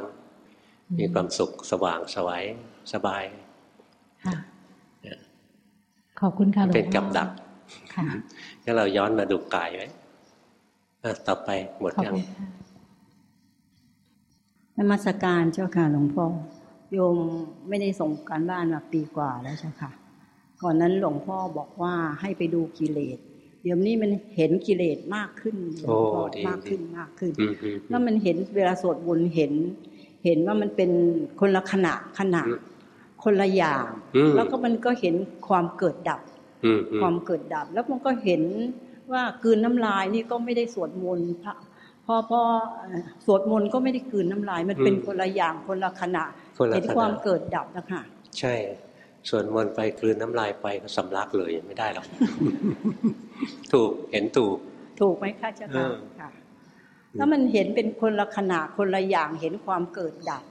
มีความสุขสว่างสวัยสบายขอบคุณค่ะเป็นกับดักงั้นเราย้อนมาดูกายไว้ต่อไปหมดยังนมัสการเจ้าค่ะหลวงพ่อโยมไม่ได้ส่งการบ้านมาปีกว่าแล้วเจ้าค่ะ ก่อนนั้นหลวงพ่อบอกว่าให้ไปดูกิเลส เดี๋ยวนี้มันเห็นกิเลสมากขึ้นหลวงพ่อมากขึ้นมากขึ้น แล้วมันเห็นเวลาสวดบุญเห็น เห็นว่ามันเป็นคนละขณะขณะคนละอย่าง แล้วก็มันก็เห็นความเกิดดับความเกิดดับ แล้วมันก็เห็นว่ากืนน้ำลายนี่ก็ไม่ได้สวดมนต์พอพอสวดมนต์ก็ไม่ได้กืนน้ำลาย มันเป็นคนละอย่างคนละขณะเห็นความเกิดดับนะคะใช่ สวดมนต์ไปกลืนน้ำลายไปก็สำลักเลยไม่ได้หรอก ถูกเห็นถูก ถูกไหมคะเจ้าค่ะแล้วมันเห็นเป็นคนละขณะคนละอย่างเห็นความเกิดดับ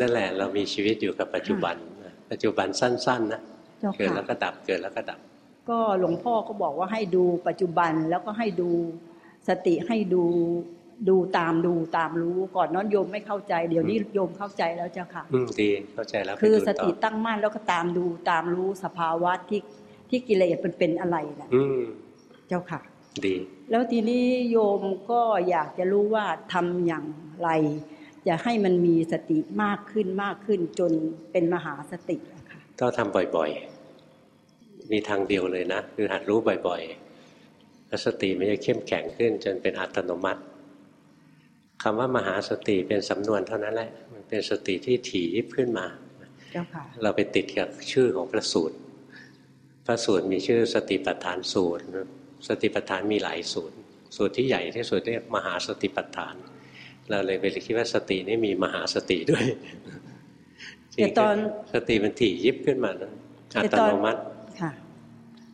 นั่นแหละ เรามีชีวิตอยู่กับปัจจุบัน ปัจจุบันสั้น ๆ นะ เกิดแล้วก็ดับเกิดแล้วก็ดับ ก็หลวงพ่อก็บอกว่าให้ดูปัจจุบันแล้วก็ให้ดูสติให้ดู ดูตามดูตามรู้ก่อนน้อนโยมไม่เข้าใจ เดี๋ยวนี้โยมเข้าใจแล้วเจ้าค่ะ อืมดีเข้าใจแล้ว คือสติตั้งมั่นแล้วก็ตามดูตามรู้สภาวะที่ที่กิเลสมันเป็นอะไรนะเจ้าค่ะ ดี แล้วทีนี้โยมก็อยากจะรู้ว่าทำอย่างไร จะให้มันมีสติมากขึ้นมากขึ้นจนเป็นมหาสติอะค่ะต้องทำบ่อยๆ มีทางเดียวเลยนะ คือหัดรู้บ่อยๆแล้วสติมันจะเข้มแข็งขึ้นจนเป็นอัตโนมัติ คำว่ามหาสติเป็นสำนวนเท่านั้นแหละมันเป็นสติที่ถี่ยิบขึ้นมาเราไปติดกับชื่อของพระสูตร พระสูตรมีชื่อสติปัฏฐานสูตร สติปัฏฐานมีหลายสูตร สูตรที่ใหญ่ที่สุดเรียกมหาสติปัฏฐาน เราเลยไปคิดว่าสตินี่มีมหาสติด้วยแต่ตอนสติมันถี่ยิบขึ้นมาอัตโนมัติค่ะ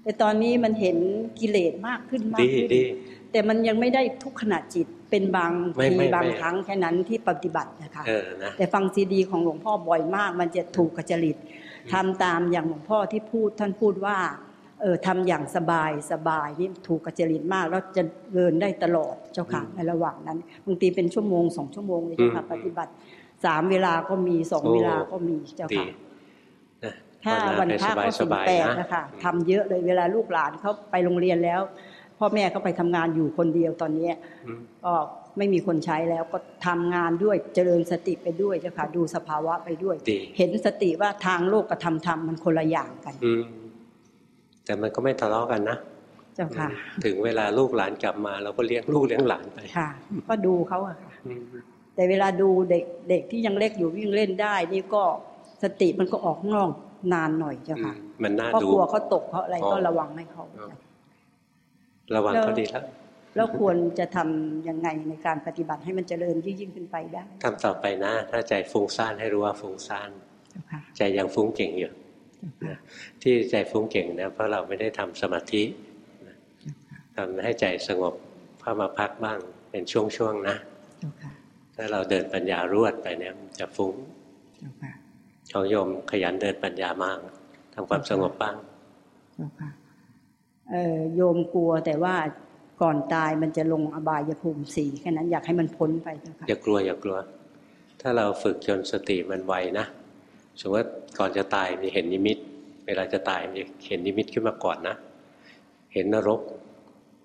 แต่ตอนนี้มันเห็นกิเลสมากขึ้นมากขึ้นแต่มันยังไม่ได้ทุกขณะจิต เป็นบางทีบางครั้งแค่นั้นที่ปฏิบัตินะคะแต่ฟังซีดีของหลวงพ่อบ่อยมาก มันจะถูกกระจริตทำตามอย่างหลวงพ่อที่พูดท่านพูดว่าเออทำอย่างสบายสบายนี่ถูกกระจริตมาก แล้วจะเดินได้ตลอดเจ้าค่ะในระหว่างนั้นบางทีเป็นชั่วโมงสองชั่วโมงเลยเจ้าค่ะปฏิบัติสามเวลาก็มีสองเวลาก็มีเจ้าค่ะถ้าวันพระก็สิบแปดนะคะทำเยอะเลยเวลาลูกหลานเขาไปโรงเรียนแล้ว พ่อแม่เขาไปทำงานอยู่คนเดียวตอนนี้ก็ไม่มีคนใช้แล้วก็ทำงานด้วยเจริญสติไปด้วยเจ้าค่ะดูสภาวะไปด้วย เห็นสติว่าทางโลกกับธรรมธรรมมันคนละอย่างกันแต่มันก็ไม่ทะเลาะกันนะเจ้าค่ะ ถึงเวลาลูกหลานกลับมา เราก็เลี้ยงลูกเลี้ยงหลานไปค่ะ ก็ดูเขาอะค่ะแต่เวลาดูเด็กเด็กที่ยังเล็กอยู่วิ่งเล่นได้ นี่ก็สติมันก็ออกนอกนานหน่อยเจ้าค่ะมันน่าดูเพราะกลัวเขาตกเพราะอะไรก็ระวังให้เขา ระวังก็ดีแล้วแล้วควรจะทํำยังไงในการปฏิบัติให้มันเจริญยิ่งขึ้นไปได้ทำต่อไปนะ ถ้าใจฟุ้งซ่านให้รู้ว่าฟุ้งซ่านใจยังฟุ้งเก่งอยู่ที่ใจฟุ้งเก่งนะเพราะเราไม่ได้ทำสมาธิทำให้ใจสงบพามาพักบ้างเป็นช่วงๆนะถ้าเราเดินปัญญารวดไปเนี่ยจะฟุ้งของโยมขยันเดินปัญญามากทำความสงบบ้าง โยมกลัวแต่ว่าก่อนตายมันจะลงอบายภูมิสี่แค่นั้นอยากให้มันพ้นไปเจ้าค่ะอย่ากลัวอย่ากลัว ถ้าเราฝึกจนสติมันไวนะสมมติก่อนจะตายมีเห็นนิมิต เวลาจะตายมีเห็นนิมิตขึ้นมาก่อนนะ เห็นนรก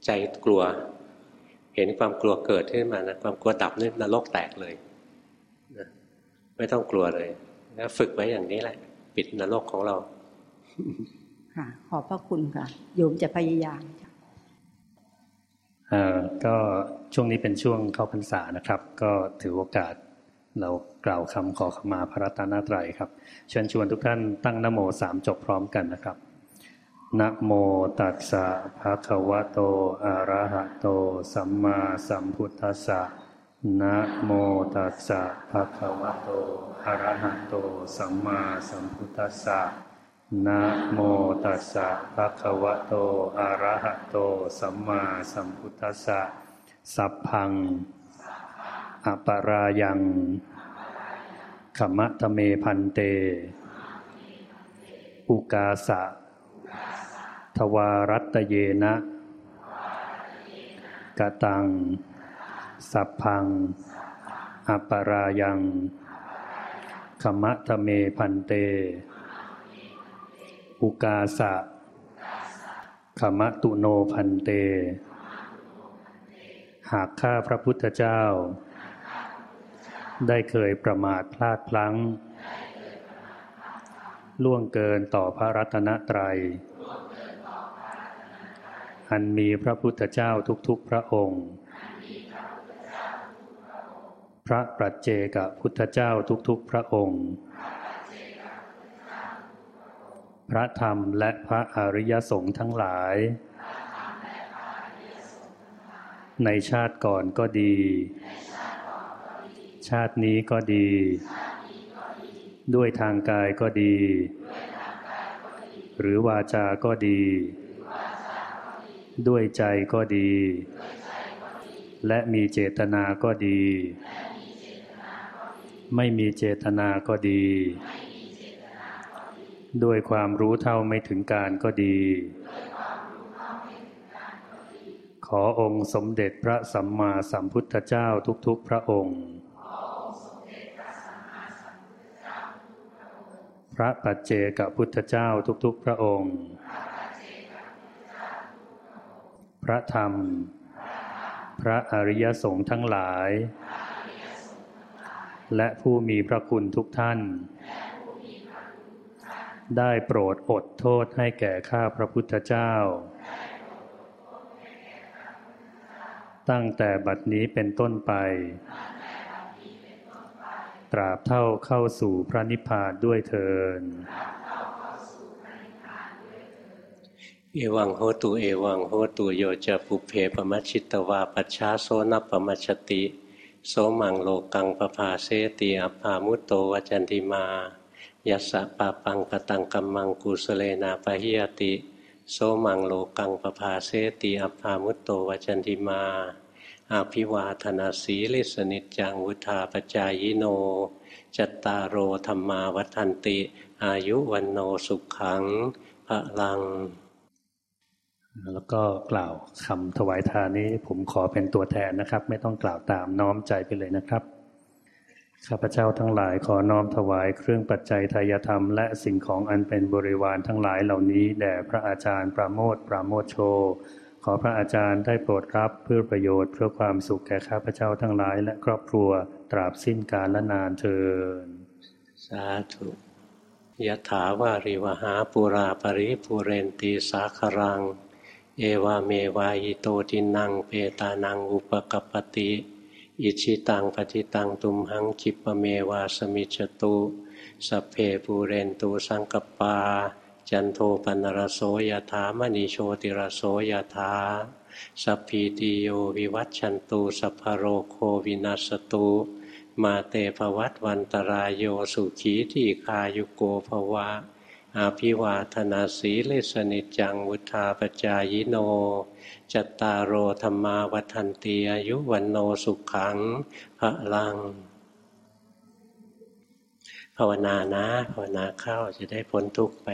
ใจกลัว เห็นความกลัวเกิดขึ้นมานะความกลัวดับนี่นรกแตกเลยนะไม่ต้องกลัวเลยแล้วฝึกไว้อย่างนี้แหละ ปิดนรกของเรา ค่ะ ขอบพระคุณค่ะ โยมจะพยายามก็ช่วงนี้เป็นช่วงเข้าพรรษานะครับ ก็ถือโอกาสเรากล่าวคำขอขมาพระรัตนตรัยครับเชิญชวนทุกท่านตั้งนโมสามจบพร้อมกันนะครับนะโมตัสสะภะคะวะโตอะระหะโต สัมมาสัมพุทธัสสะนะโมตัสสะภะคะวะโตอะระหะโต สัมมาสัมพุทธัสสะ นะโมตัสสะภะคะวะโต อะระหะโต สัมมาสัมพุทธัสสะ สัพพัง อปรายังขมะทะเมพันเต อุกาสะ ทวารัตเยนะกตัง สัพพัง อปรายังขมะทะเมพันเต อุกาสะขมะตุโนพันเต หากข้าพระพุทธเจ้า ได้เคยประมาทพลาดพลั้ง ล่วงเกินต่อพระรัตนตรัย อันมีพระพุทธเจ้าทุกๆพระองค์ พระปัจเจกพุทธเจ้าทุกๆพระองค์ พระธรรมและพระอริยสงฆ์ทั้งหลาย ในชาติก่อนก็ดี ชาตินี้ก็ดี ด้วยทางกายก็ดี หรือวาจาก็ดี ด้วยใจก็ดี และมีเจตนาก็ดี ไม่มีเจตนาก็ดี ด้วยความรู้เท่าไม่ถึงการก็ดี ขอองค์สมเด็จพระสัมมาสัมพุทธเจ้าทุกๆพระองค์ พระปัจเจกพุทธเจ้าทุกๆพระองค์ พระธรรม พระอริยสงฆ์ทั้งหลาย และผู้มีพระคุณทุกท่าน ได้โปรดอดโทษให้แก่ข้าพระพุทธเจ้า ตั้งแต่บัดนี้เป็นต้นไป ตราบเท่าเข้าสู่พระนิพพานด้วยเทินเอวังโหตุเอวังโหตุโยจะปุเพปมัชิตวาปัชชาโซนปมัชติ โสมังโลกังปภาเสติอภามุตโตวจันติมา ยัสสะปาปังปตังกัมมังกุสเลนาปะหิยติ โสมังโลกังปภาเสติอภามุตโตวจันติมาอาภิวาธนาสีลิสนิจังวุธาปจายโนจตารโรธรรมาวัฒนติ อายุวันโนสุขขังพระลัง แล้วก็กล่าวคำถวายทานนี้ผมขอเป็นตัวแทนนะครับ ไม่ต้องกล่าวตามน้อมใจไปเลยนะครับ ข้าพเจ้าทั้งหลายขอน้อมถวายเครื่องปัจจัยทายธรรมและสิ่งของอันเป็นบริวารทั้งหลายเหล่านี้แด่พระอาจารย์ปราโมทปราโมทโช ขอพระอาจารย์ได้โปรดรับเพื่อประโยชน์เพื่อความสุขแก่ข้าพเจ้าทั้งหลายและครอบครัวตราบสิ้นกาลและนานเทินสาธุยะถาวาริวหาปุราปริปุเรนตีสาครัง เอวาเมวายโตทินังเปตานังอุปกปติ อิชิตังปฏิตังตุมหังคิปเมวาสมิจตุสเพปูเรนตูสังกปา จันโทปนรโสยถามณีโชติรโสยถาสัพพีติโยวิวัตชันตุสัพพโรโควินัสตุมาเตภวัตวันตรายโยสุขีที่คายุโกภวะ อาภิวาธนาสีเลสนิจังวุธาปจายโน จัตตารโอธรรมาวัันตีอายุวันโนสุขังพระลัง ภาวนานะ ภาวนาเข้าจะได้พ้นทุกข์ไป